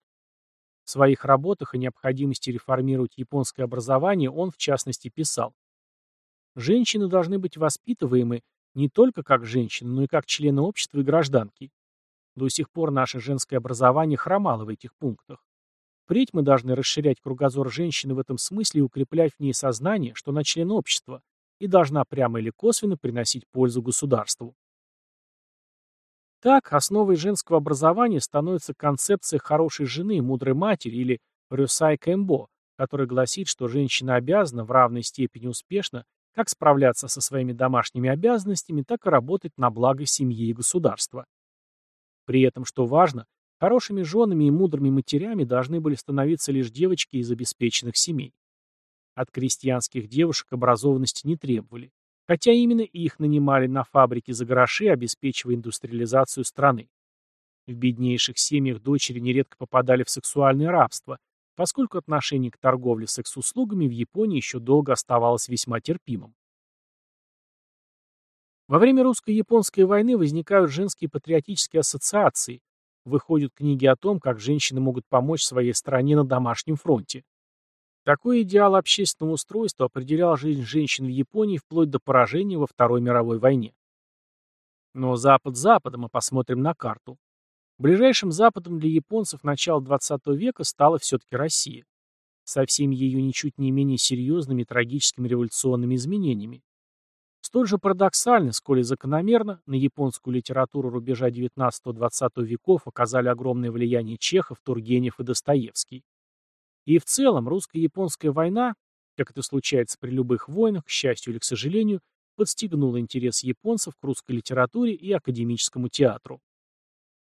В своих работах о необходимости реформировать японское образование он, в частности, писал «Женщины должны быть воспитываемы не только как женщины, но и как члены общества и гражданки. До сих пор наше женское образование хромало в этих пунктах. Впредь мы должны расширять кругозор женщины в этом смысле и укреплять в ней сознание, что она член общества, и должна прямо или косвенно приносить пользу государству. Так, основой женского образования становится концепция хорошей жены, мудрой матери или рюсай кэмбо, которая гласит, что женщина обязана в равной степени успешно как справляться со своими домашними обязанностями, так и работать на благо семьи и государства. При этом, что важно, хорошими женами и мудрыми матерями должны были становиться лишь девочки из обеспеченных семей. От крестьянских девушек образованности не требовали, хотя именно их нанимали на фабрике за гроши, обеспечивая индустриализацию страны. В беднейших семьях дочери нередко попадали в сексуальное рабство, поскольку отношение к торговле секс-услугами в Японии еще долго оставалось весьма терпимым. Во время русско-японской войны возникают женские патриотические ассоциации, выходят книги о том, как женщины могут помочь своей стране на домашнем фронте. Такой идеал общественного устройства определял жизнь женщин в Японии вплоть до поражения во Второй мировой войне. Но Запад Западом, мы посмотрим на карту. Ближайшим Западом для японцев начала XX века стала все-таки Россия. Со всеми ее ничуть не менее серьезными трагическими революционными изменениями. Столь же парадоксально, сколь и закономерно, на японскую литературу рубежа XIX-XX веков оказали огромное влияние Чехов, Тургенев и Достоевский. И в целом русско-японская война, как это случается при любых войнах, к счастью или к сожалению, подстегнула интерес японцев к русской литературе и академическому театру.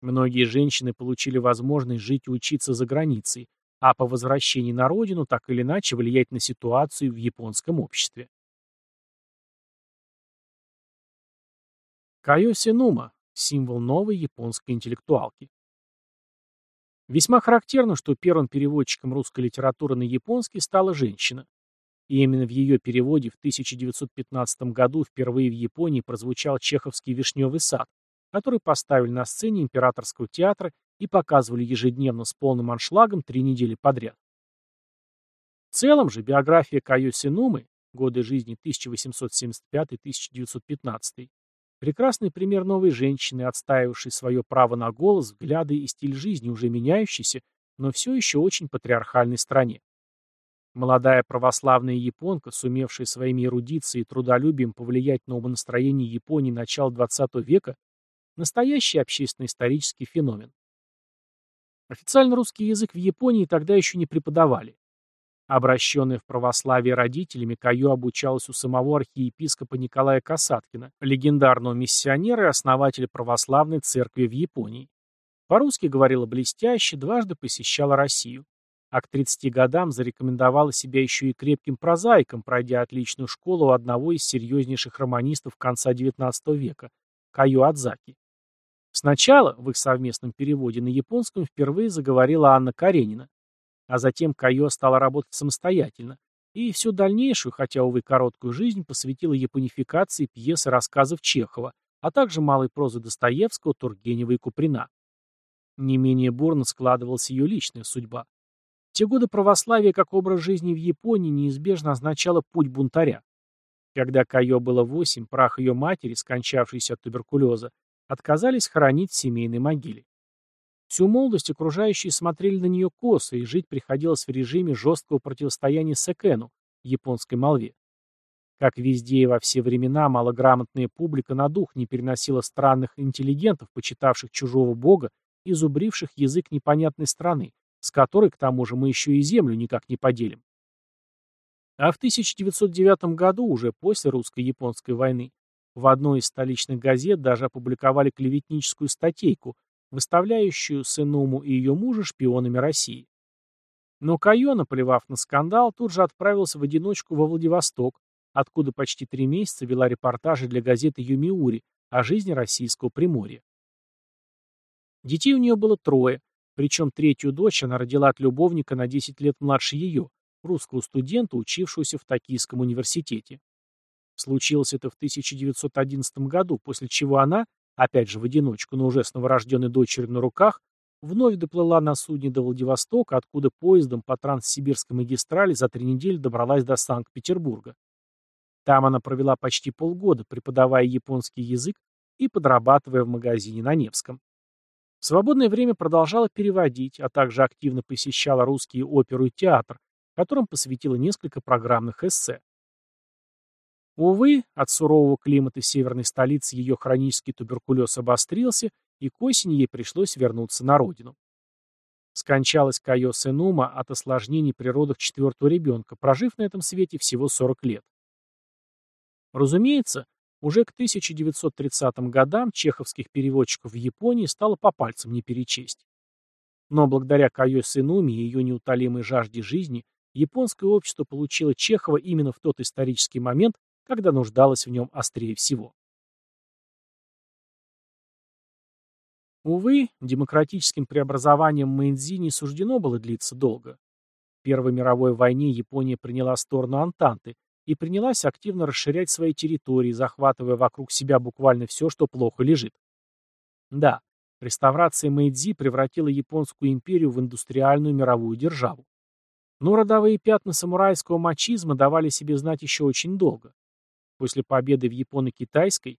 Многие женщины получили возможность жить и учиться за границей, а по возвращении на родину так или иначе влиять на ситуацию в японском обществе. Кайо Синума – символ новой японской интеллектуалки. Весьма характерно, что первым переводчиком русской литературы на японский стала женщина. И именно в ее переводе в 1915 году впервые в Японии прозвучал чеховский «Вишневый сад», который поставили на сцене императорского театра и показывали ежедневно с полным аншлагом три недели подряд. В целом же биография Кайо Синумы, годы жизни 1875-1915, Прекрасный пример новой женщины, отстаивавшей свое право на голос, взгляды и стиль жизни, уже меняющийся, но все еще очень патриархальной стране. Молодая православная японка, сумевшая своими эрудицией и трудолюбием повлиять на умонастроение Японии начала XX века, настоящий общественно-исторический феномен. Официально русский язык в Японии тогда еще не преподавали. Обращенная в православие родителями, Каю обучалась у самого архиепископа Николая Касаткина, легендарного миссионера и основателя православной церкви в Японии. По-русски говорила блестяще, дважды посещала Россию. А к 30 годам зарекомендовала себя еще и крепким прозаиком, пройдя отличную школу у одного из серьезнейших романистов конца XIX века, Каю Адзаки. Сначала, в их совместном переводе на японском, впервые заговорила Анна Каренина. А затем Кайо стала работать самостоятельно, и всю дальнейшую, хотя, увы, короткую жизнь посвятила японификации пьес и рассказов Чехова, а также малой прозы Достоевского, Тургенева и Куприна. Не менее бурно складывалась ее личная судьба. В те годы православие как образ жизни в Японии неизбежно означало путь бунтаря. Когда Кайо было восемь, прах ее матери, скончавшейся от туберкулеза, отказались хоронить в семейной могиле. Всю молодость окружающие смотрели на нее косо, и жить приходилось в режиме жесткого противостояния Секену, японской молве. Как везде и во все времена, малограмотная публика на дух не переносила странных интеллигентов, почитавших чужого бога и зубривших язык непонятной страны, с которой, к тому же, мы еще и землю никак не поделим. А в 1909 году, уже после русско-японской войны, в одной из столичных газет даже опубликовали клеветническую статейку, выставляющую Сеному и ее мужа шпионами России. Но Кайо, наплевав на скандал, тут же отправился в одиночку во Владивосток, откуда почти три месяца вела репортажи для газеты «Юмиури» о жизни российского Приморья. Детей у нее было трое, причем третью дочь она родила от любовника на 10 лет младше ее, русского студента, учившегося в Токийском университете. Случилось это в 1911 году, после чего она, опять же в одиночку, но уже с новорожденной дочерью на руках, вновь доплыла на судне до Владивостока, откуда поездом по Транссибирской магистрали за три недели добралась до Санкт-Петербурга. Там она провела почти полгода, преподавая японский язык и подрабатывая в магазине на Невском. В свободное время продолжала переводить, а также активно посещала русские оперу и театр, которым посвятила несколько программных эссе. Увы, от сурового климата северной столицы ее хронический туберкулез обострился, и к осени ей пришлось вернуться на родину. Скончалась Кайо Сенума от осложнений при родах четвертого ребенка, прожив на этом свете всего 40 лет. Разумеется, уже к 1930 годам чеховских переводчиков в Японии стало по пальцам не перечесть. Но благодаря Кайо Сенуми и ее неутолимой жажде жизни, японское общество получило Чехова именно в тот исторический момент, когда нуждалось в нем острее всего. Увы, демократическим преобразованием Мэйдзи не суждено было длиться долго. В Первой мировой войне Япония приняла сторону Антанты, и принялась активно расширять свои территории, захватывая вокруг себя буквально все, что плохо лежит. Да, реставрация Мэйдзи превратила Японскую империю в индустриальную мировую державу. Но родовые пятна самурайского мачизма давали себе знать еще очень долго. После победы в Японо-Китайской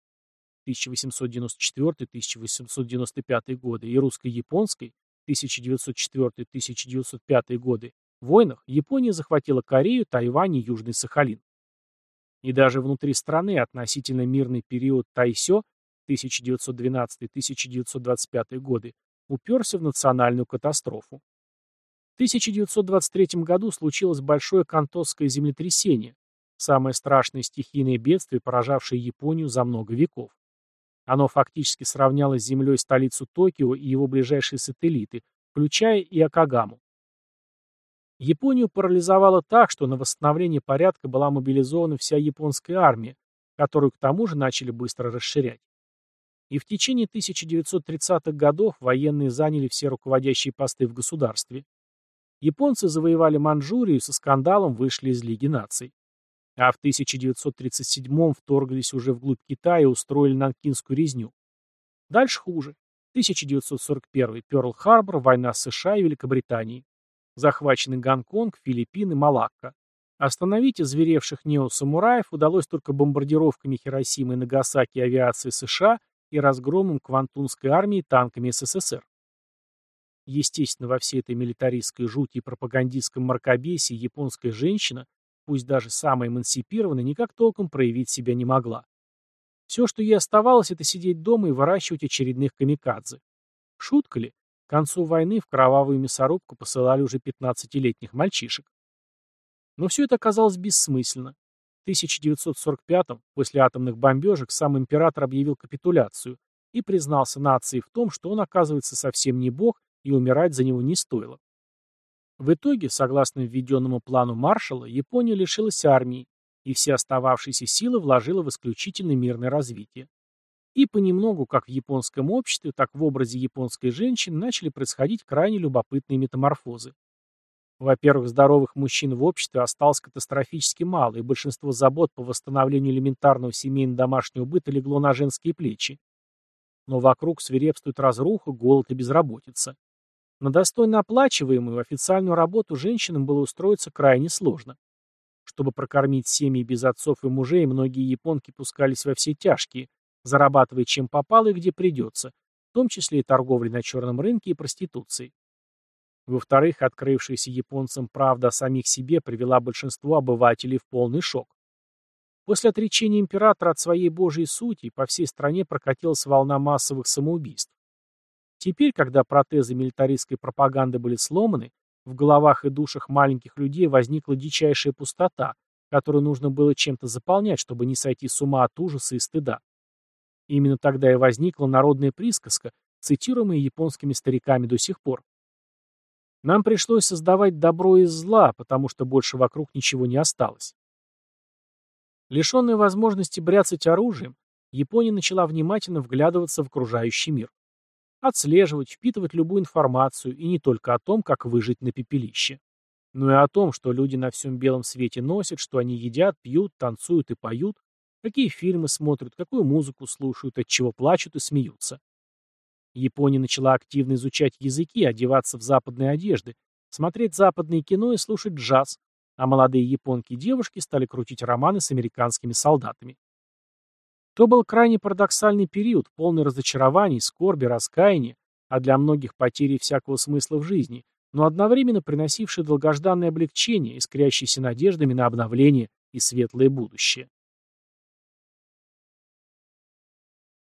1894-1895 годы и русско-японской 1904-1905 годы войнах Япония захватила Корею, Тайвань и Южный Сахалин. И даже внутри страны относительно мирный период Тайсё 1912-1925 годы уперся в национальную катастрофу. В 1923 году случилось большое кантосское землетрясение, самое страшное стихийное бедствие, поражавшее Японию за много веков. Оно фактически сравняло с землей столицу Токио и его ближайшие сателлиты, включая и Акагаму. Японию парализовало так, что на восстановление порядка была мобилизована вся японская армия, которую к тому же начали быстро расширять. И в течение 1930-х годов военные заняли все руководящие посты в государстве. Японцы завоевали Манчжурию и со скандалом вышли из Лиги наций. А в 1937-м вторглись уже вглубь Китая и устроили нанкинскую резню. Дальше хуже. 1941 Пёрл-Харбор, война с США и Великобританией. Захвачены Гонконг, Филиппины, Малакка. Остановить озверевших неосамураев удалось только бомбардировками Хиросимы и Нагасаки авиации США и разгромом Квантунской армии танками СССР. Естественно, во всей этой милитаристской жути и пропагандистском мракобесии японская женщина, пусть даже самая эмансипированная, никак толком проявить себя не могла. Все, что ей оставалось, это сидеть дома и выращивать очередных камикадзе. Шутка ли? К концу войны в кровавую мясорубку посылали уже 15-летних мальчишек. Но все это оказалось бессмысленно. В 1945-м, после атомных бомбежек, сам император объявил капитуляцию и признался нации в том, что он, оказывается, совсем не бог, и умирать за него не стоило. В итоге, согласно введенному плану маршала, Япония лишилась армии, и все остававшиеся силы вложила в исключительно мирное развитие. И понемногу, как в японском обществе, так в образе японской женщины начали происходить крайне любопытные метаморфозы. Во-первых, здоровых мужчин в обществе осталось катастрофически мало, и большинство забот по восстановлению элементарного семейно-домашнего быта легло на женские плечи. Но вокруг свирепствует разруха, голод и безработица. На достойно оплачиваемую официальную работу женщинам было устроиться крайне сложно. Чтобы прокормить семьи без отцов и мужей, многие японки пускались во все тяжкие, зарабатывая чем попало и где придется, в том числе и торговлей на черном рынке и проституцией. Во-вторых, открывшаяся японцам правда о самих себе привела большинство обывателей в полный шок. После отречения императора от своей божьей сути по всей стране прокатилась волна массовых самоубийств. Теперь, когда протезы милитаристской пропаганды были сломаны, в головах и душах маленьких людей возникла дичайшая пустота, которую нужно было чем-то заполнять, чтобы не сойти с ума от ужаса и стыда. Именно тогда и возникла народная присказка, цитируемая японскими стариками до сих пор. Нам пришлось создавать добро из зла, потому что больше вокруг ничего не осталось. Лишенная возможности бряцать оружием, Япония начала внимательно вглядываться в окружающий мир. Отслеживать, впитывать любую информацию, и не только о том, как выжить на пепелище. Но и о том, что люди на всем белом свете носят, что они едят, пьют, танцуют и поют, какие фильмы смотрят, какую музыку слушают, от чего плачут и смеются. Япония начала активно изучать языки, одеваться в западные одежды, смотреть западное кино и слушать джаз, а молодые японки и девушки стали крутить романы с американскими солдатами. То был крайне парадоксальный период, полный разочарований, скорби, раскаяния, а для многих потери всякого смысла в жизни, но одновременно приносивший долгожданное облегчение, искрящееся надеждами на обновление и светлое будущее.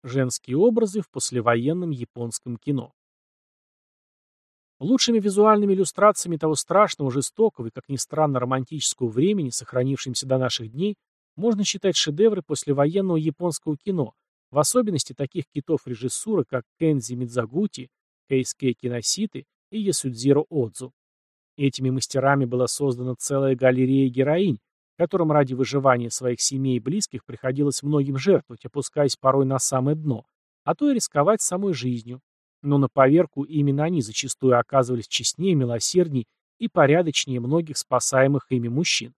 Женские образы в послевоенном японском кино. Лучшими визуальными иллюстрациями того страшного, жестокого и, как ни странно, романтического времени, сохранившимся до наших дней, можно считать шедевры послевоенного японского кино, в особенности таких китов режиссуры, как Кензи Мидзагути, Кейске Киноситы и Ясудзиро Отзу. Этими мастерами была создана целая галерея героинь, которым ради выживания своих семей и близких приходилось многим жертвовать, опускаясь порой на самое дно, а то и рисковать самой жизнью. Но на поверку именно они зачастую оказывались честнее, милосердней и порядочнее многих спасаемых ими мужчин.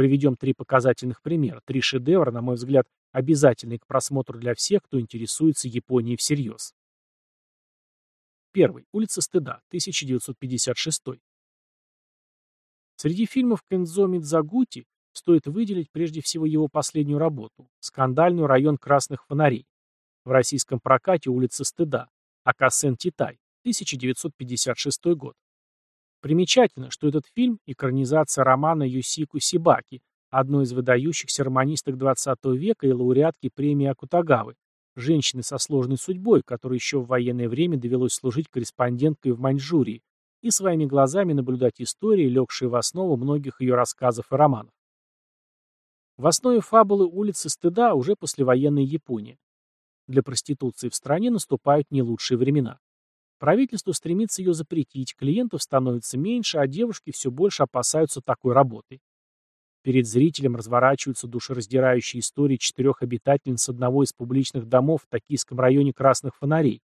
Приведем три показательных примера, три шедевра, на мой взгляд, обязательные к просмотру для всех, кто интересуется Японией всерьез. Первый. Улица Стыда, 1956. Среди фильмов Кензо Мидзагути стоит выделить прежде всего его последнюю работу «Скандальный район красных фонарей». В российском прокате «Улица стыда» Акасен Титай, 1956 год. Примечательно, что этот фильм – экранизация романа Юсику Сибаки, одной из выдающихся романисток XX века и лауреатки премии Акутагавы, женщины со сложной судьбой, которой еще в военное время довелось служить корреспонденткой в Маньчжурии, и своими глазами наблюдать истории, легшие в основу многих ее рассказов и романов. В основе фабулы «Улицы стыда» уже послевоенная Япония. Для проституции в стране наступают не лучшие времена. Правительство стремится ее запретить, клиентов становится меньше, а девушки все больше опасаются такой работы. Перед зрителем разворачиваются душераздирающие истории четырех обитательниц одного из публичных домов в токийском районе Красных Фонарей,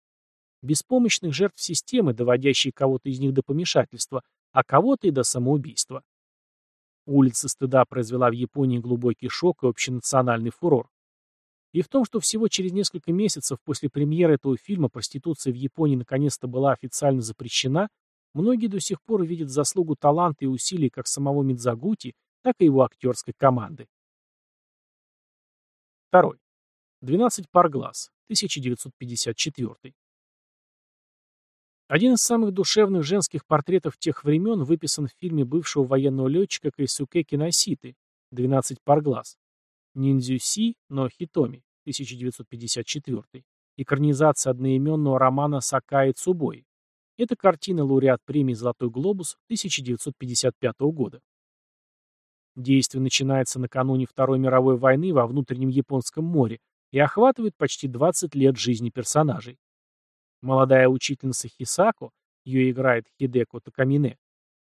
беспомощных жертв системы, доводящей кого-то из них до помешательства, а кого-то и до самоубийства. Улица стыда произвела в Японии глубокий шок и общенациональный фурор. И в том, что всего через несколько месяцев после премьеры этого фильма проституция в Японии наконец-то была официально запрещена, многие до сих пор видят заслугу таланта и усилий как самого Мидзагути, так и его актерской команды. Второй. 12 пар глаз. 1954. Один из самых душевных женских портретов тех времен выписан в фильме бывшего военного летчика Кайсуке Киноситы «12 пар глаз». Ниндзюси но Хитоми, 1954. Экранизация одноименного романа Сакаи Цубой. Это картина лауреат премии «Золотой глобус» 1955 года. Действие начинается накануне Второй мировой войны во внутреннем Японском море и охватывает почти 20 лет жизни персонажей. Молодая учительница Хисако, ее играет Хидеко Такамине,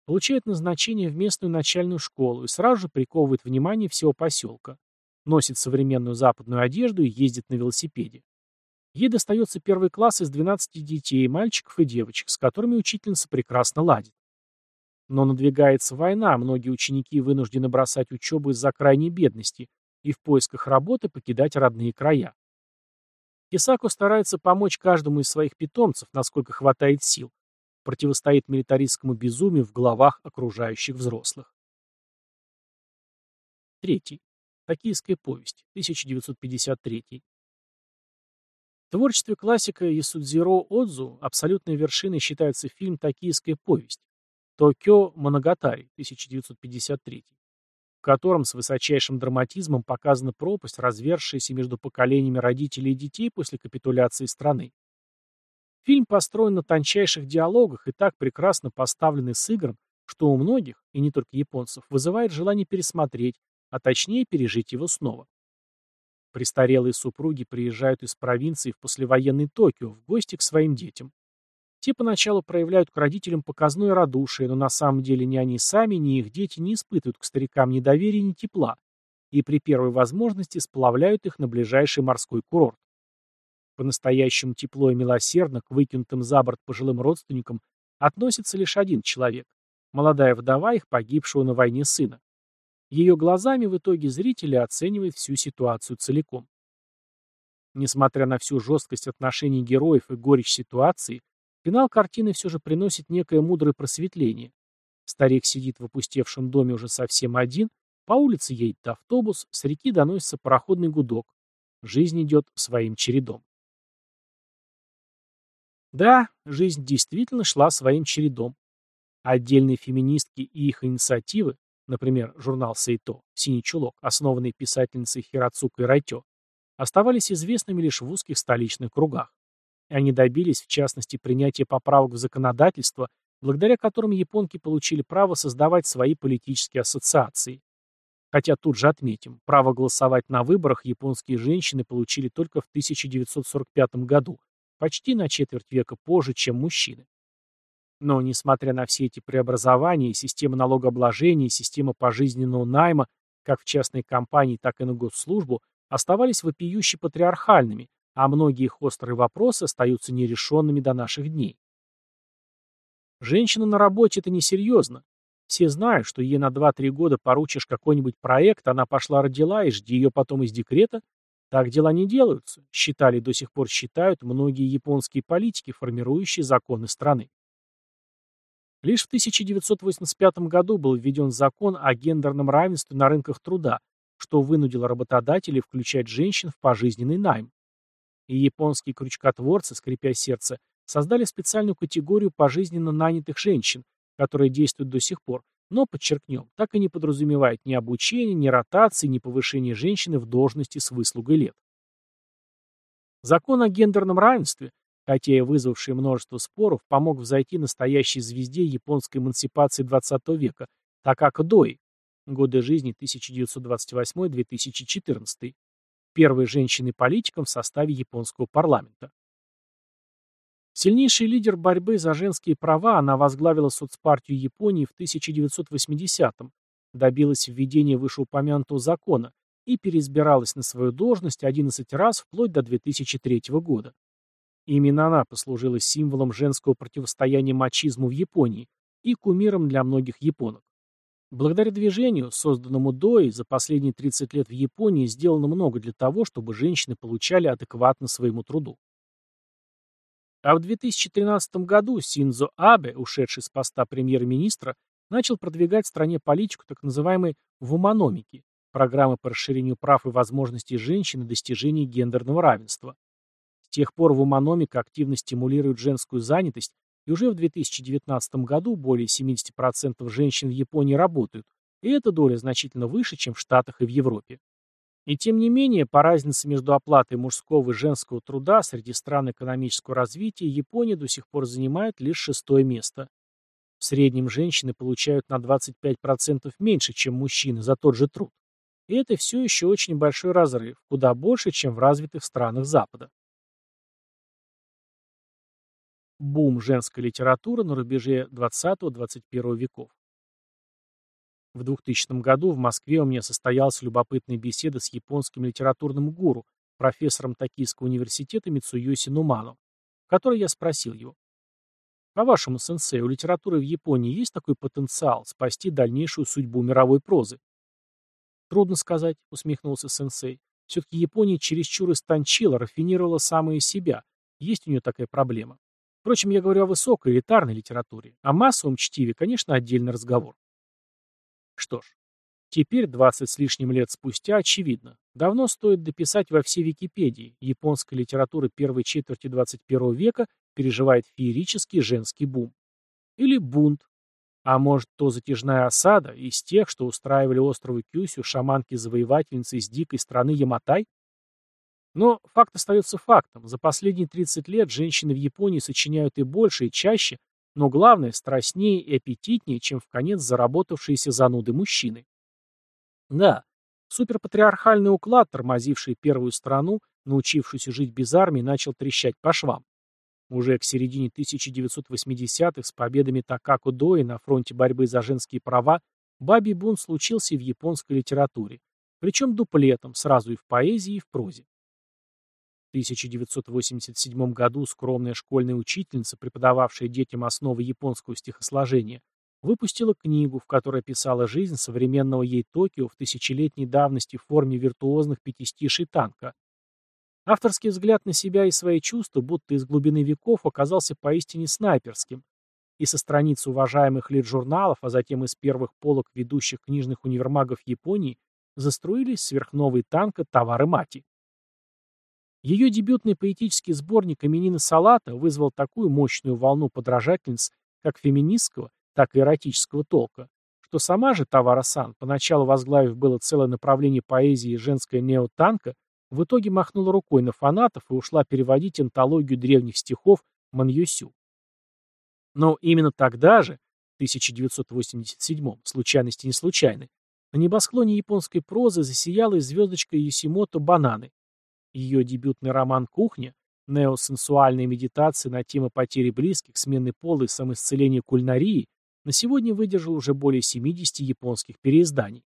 получает назначение в местную начальную школу и сразу же приковывает внимание всего поселка. Носит современную западную одежду и ездит на велосипеде. Ей достается первый класс из 12 детей, мальчиков и девочек, с которыми учительница прекрасно ладит. Но надвигается война, многие ученики вынуждены бросать учебу из-за крайней бедности и в поисках работы покидать родные края. Исаку старается помочь каждому из своих питомцев, насколько хватает сил. Противостоит милитаристскому безумию в головах окружающих взрослых. Третий. Токийская повесть. 1953. В творчестве классика Ясудзиро Отзу абсолютной вершиной считается фильм «Токийская повесть» «Токё Моногатари» 1953, в котором с высочайшим драматизмом показана пропасть, развершаяся между поколениями родителей и детей после капитуляции страны. Фильм построен на тончайших диалогах и так прекрасно поставленный с игром, что у многих, и не только японцев, вызывает желание пересмотреть, а точнее пережить его снова. Престарелые супруги приезжают из провинции в послевоенный Токио в гости к своим детям. Те поначалу проявляют к родителям показное радушие, но на самом деле ни они сами, ни их дети не испытывают к старикам ни доверия, ни тепла, и при первой возможности сплавляют их на ближайший морской курорт. По-настоящему тепло и милосердно к выкинутым за борт пожилым родственникам относится лишь один человек – молодая вдова их погибшего на войне сына. Ее глазами в итоге зрители оценивают всю ситуацию целиком. Несмотря на всю жесткость отношений героев и горечь ситуации, финал картины все же приносит некое мудрое просветление. Старик сидит в опустевшем доме уже совсем один, по улице едет автобус, с реки доносится пароходный гудок. Жизнь идет своим чередом. Да, жизнь действительно шла своим чередом. Отдельные феминистки и их инициативы например, журнал «Сейто», «Синий чулок», основанный писательницей Хирацукой Райтё, оставались известными лишь в узких столичных кругах. И они добились, в частности, принятия поправок в законодательство, благодаря которым японки получили право создавать свои политические ассоциации. Хотя тут же отметим, право голосовать на выборах японские женщины получили только в 1945 году, почти на четверть века позже, чем мужчины. Но, несмотря на все эти преобразования, система налогообложения система пожизненного найма, как в частной компании, так и на госслужбу, оставались вопиюще патриархальными, а многие их острые вопросы остаются нерешенными до наших дней. Женщина на работе – это несерьезно. Все знают, что ей на 2-3 года поручишь какой-нибудь проект, она пошла родила и жди ее потом из декрета. Так дела не делаются, считали и до сих пор считают многие японские политики, формирующие законы страны. Лишь в 1985 году был введен закон о гендерном равенстве на рынках труда, что вынудило работодателей включать женщин в пожизненный найм. И японские крючкотворцы, скрипя сердце, создали специальную категорию пожизненно нанятых женщин, которая действует до сих пор, но, подчеркнем, так и не подразумевает ни обучения, ни ротации, ни повышения женщины в должности с выслугой лет. Закон о гендерном равенстве хотя и вызвавший множество споров, помог взойти настоящей звезде японской эмансипации XX века, Такако Дой, годы жизни 1928-2014, первой женщиной-политиком в составе японского парламента. Сильнейший лидер борьбы за женские права, она возглавила соцпартию Японии в 1980-м, добилась введения вышеупомянутого закона и переизбиралась на свою должность 11 раз вплоть до 2003 года. Именно она послужила символом женского противостояния мачизму в Японии и кумиром для многих японок. Благодаря движению, созданному Доей, за последние 30 лет в Японии сделано много для того, чтобы женщины получали адекватно своему труду. А в 2013 году Синзо Абе, ушедший с поста премьер-министра, начал продвигать в стране политику так называемой «вуманомики» – программы по расширению прав и возможностей женщин и достижению гендерного равенства. Тех пор Вуманомика активно стимулирует женскую занятость, и уже в 2019 году более 70% женщин в Японии работают, и эта доля значительно выше, чем в Штатах и в Европе. И тем не менее, по разнице между оплатой мужского и женского труда среди стран экономического развития Япония до сих пор занимает лишь шестое место. В среднем женщины получают на 25% меньше, чем мужчины за тот же труд. И это все еще очень большой разрыв, куда больше, чем в развитых странах Запада. Бум женской литературы на рубеже XX-XXI веков. В 2000 году в Москве у меня состоялась любопытная беседа с японским литературным гуру, профессором Токийского университета Мицуёси Нуману, в которой я спросил его. По-вашему, сенсей, у литературы в Японии есть такой потенциал спасти дальнейшую судьбу мировой прозы? Трудно сказать, усмехнулся сенсей. Все-таки Япония чересчур истончила, рафинировала самое себя. Есть у нее такая проблема. Впрочем, я говорю о высокой, элитарной литературе. О массовом чтиве, конечно, отдельный разговор. Что ж, Теперь, 20 с лишним лет спустя, очевидно, давно стоит дописать во все Википедии, японская литература первой четверти 21 века переживает феерический женский бум. Или бунт. А может, то затяжная осада из тех, что устраивали островы Кюсю шаманки-завоевательницы из дикой страны Яматай? Но факт остается фактом. За последние 30 лет женщины в Японии сочиняют и больше, и чаще, но главное, страстнее и аппетитнее, чем в конец заработавшиеся зануды мужчины. Да, суперпатриархальный уклад, тормозивший первую страну, научившуюся жить без армии, начал трещать по швам. Уже к середине 1980-х с победами Такако Дои на фронте борьбы за женские права бабий бунт случился и в японской литературе, причем дуплетом, сразу и в поэзии, и в прозе. В 1987 году скромная школьная учительница, преподававшая детям основы японского стихосложения, выпустила книгу, в которой писала жизнь современного ей Токио в тысячелетней давности в форме виртуозных пятистишей танка. Авторский взгляд на себя и свои чувства, будто из глубины веков, оказался поистине снайперским. И со страниц уважаемых лид-журналов, а затем из первых полок ведущих книжных универмагов Японии, заструились сверхновые танка «Товары мати». Ее дебютный поэтический сборник «Именины Салата» вызвал такую мощную волну подражательниц как феминистского, так и эротического толка, что сама же Тавара-сан, поначалу возглавив было целое направление поэзии женская неотанка, в итоге махнула рукой на фанатов и ушла переводить антологию древних стихов Маньюсю. Но именно тогда же, в 1987-м, случайности не случайны, на небосклоне японской прозы засияла звездочка Юсимото «Бананы». Ее дебютный роман «Кухня» неосенсуальные медитации на темы потери близких, смены пола и самоисцеления кульнарии на сегодня выдержал уже более 70 японских переизданий.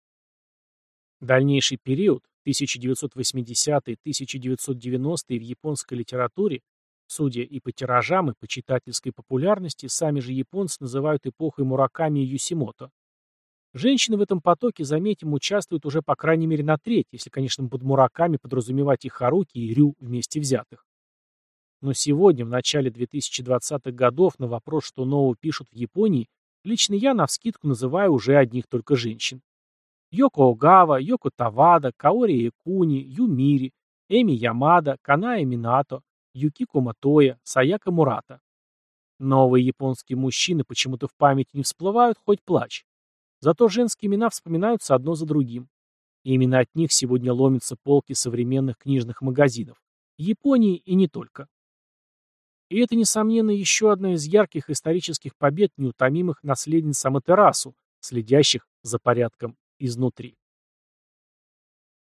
Дальнейший период, 1980-1990-е в японской литературе, судя и по тиражам, и по читательской популярности, сами же японцы называют эпохой Мураками и Юсимото. Женщины в этом потоке, заметим, участвуют уже по крайней мере на треть, если, конечно, под Мураками подразумевать и Харуки, и Рю вместе взятых. Но сегодня, в начале 2020-х годов, на вопрос, что нового пишут в Японии, Лично я навскидку называю уже одних только женщин. Йоко Огава, Йоко Тавада, Каори Якуни, Юмири, Эми Ямада, Канаe Минато, Юкико Матоя, Саяка Мурата. Новые японские мужчины почему-то в памяти не всплывают, хоть плачь. Зато женские имена вспоминаются одно за другим. И именно от них сегодня ломятся полки современных книжных магазинов. Японии и не только. И это, несомненно, еще одна из ярких исторических побед неутомимых наследниц Аматерасу, следящих за порядком изнутри.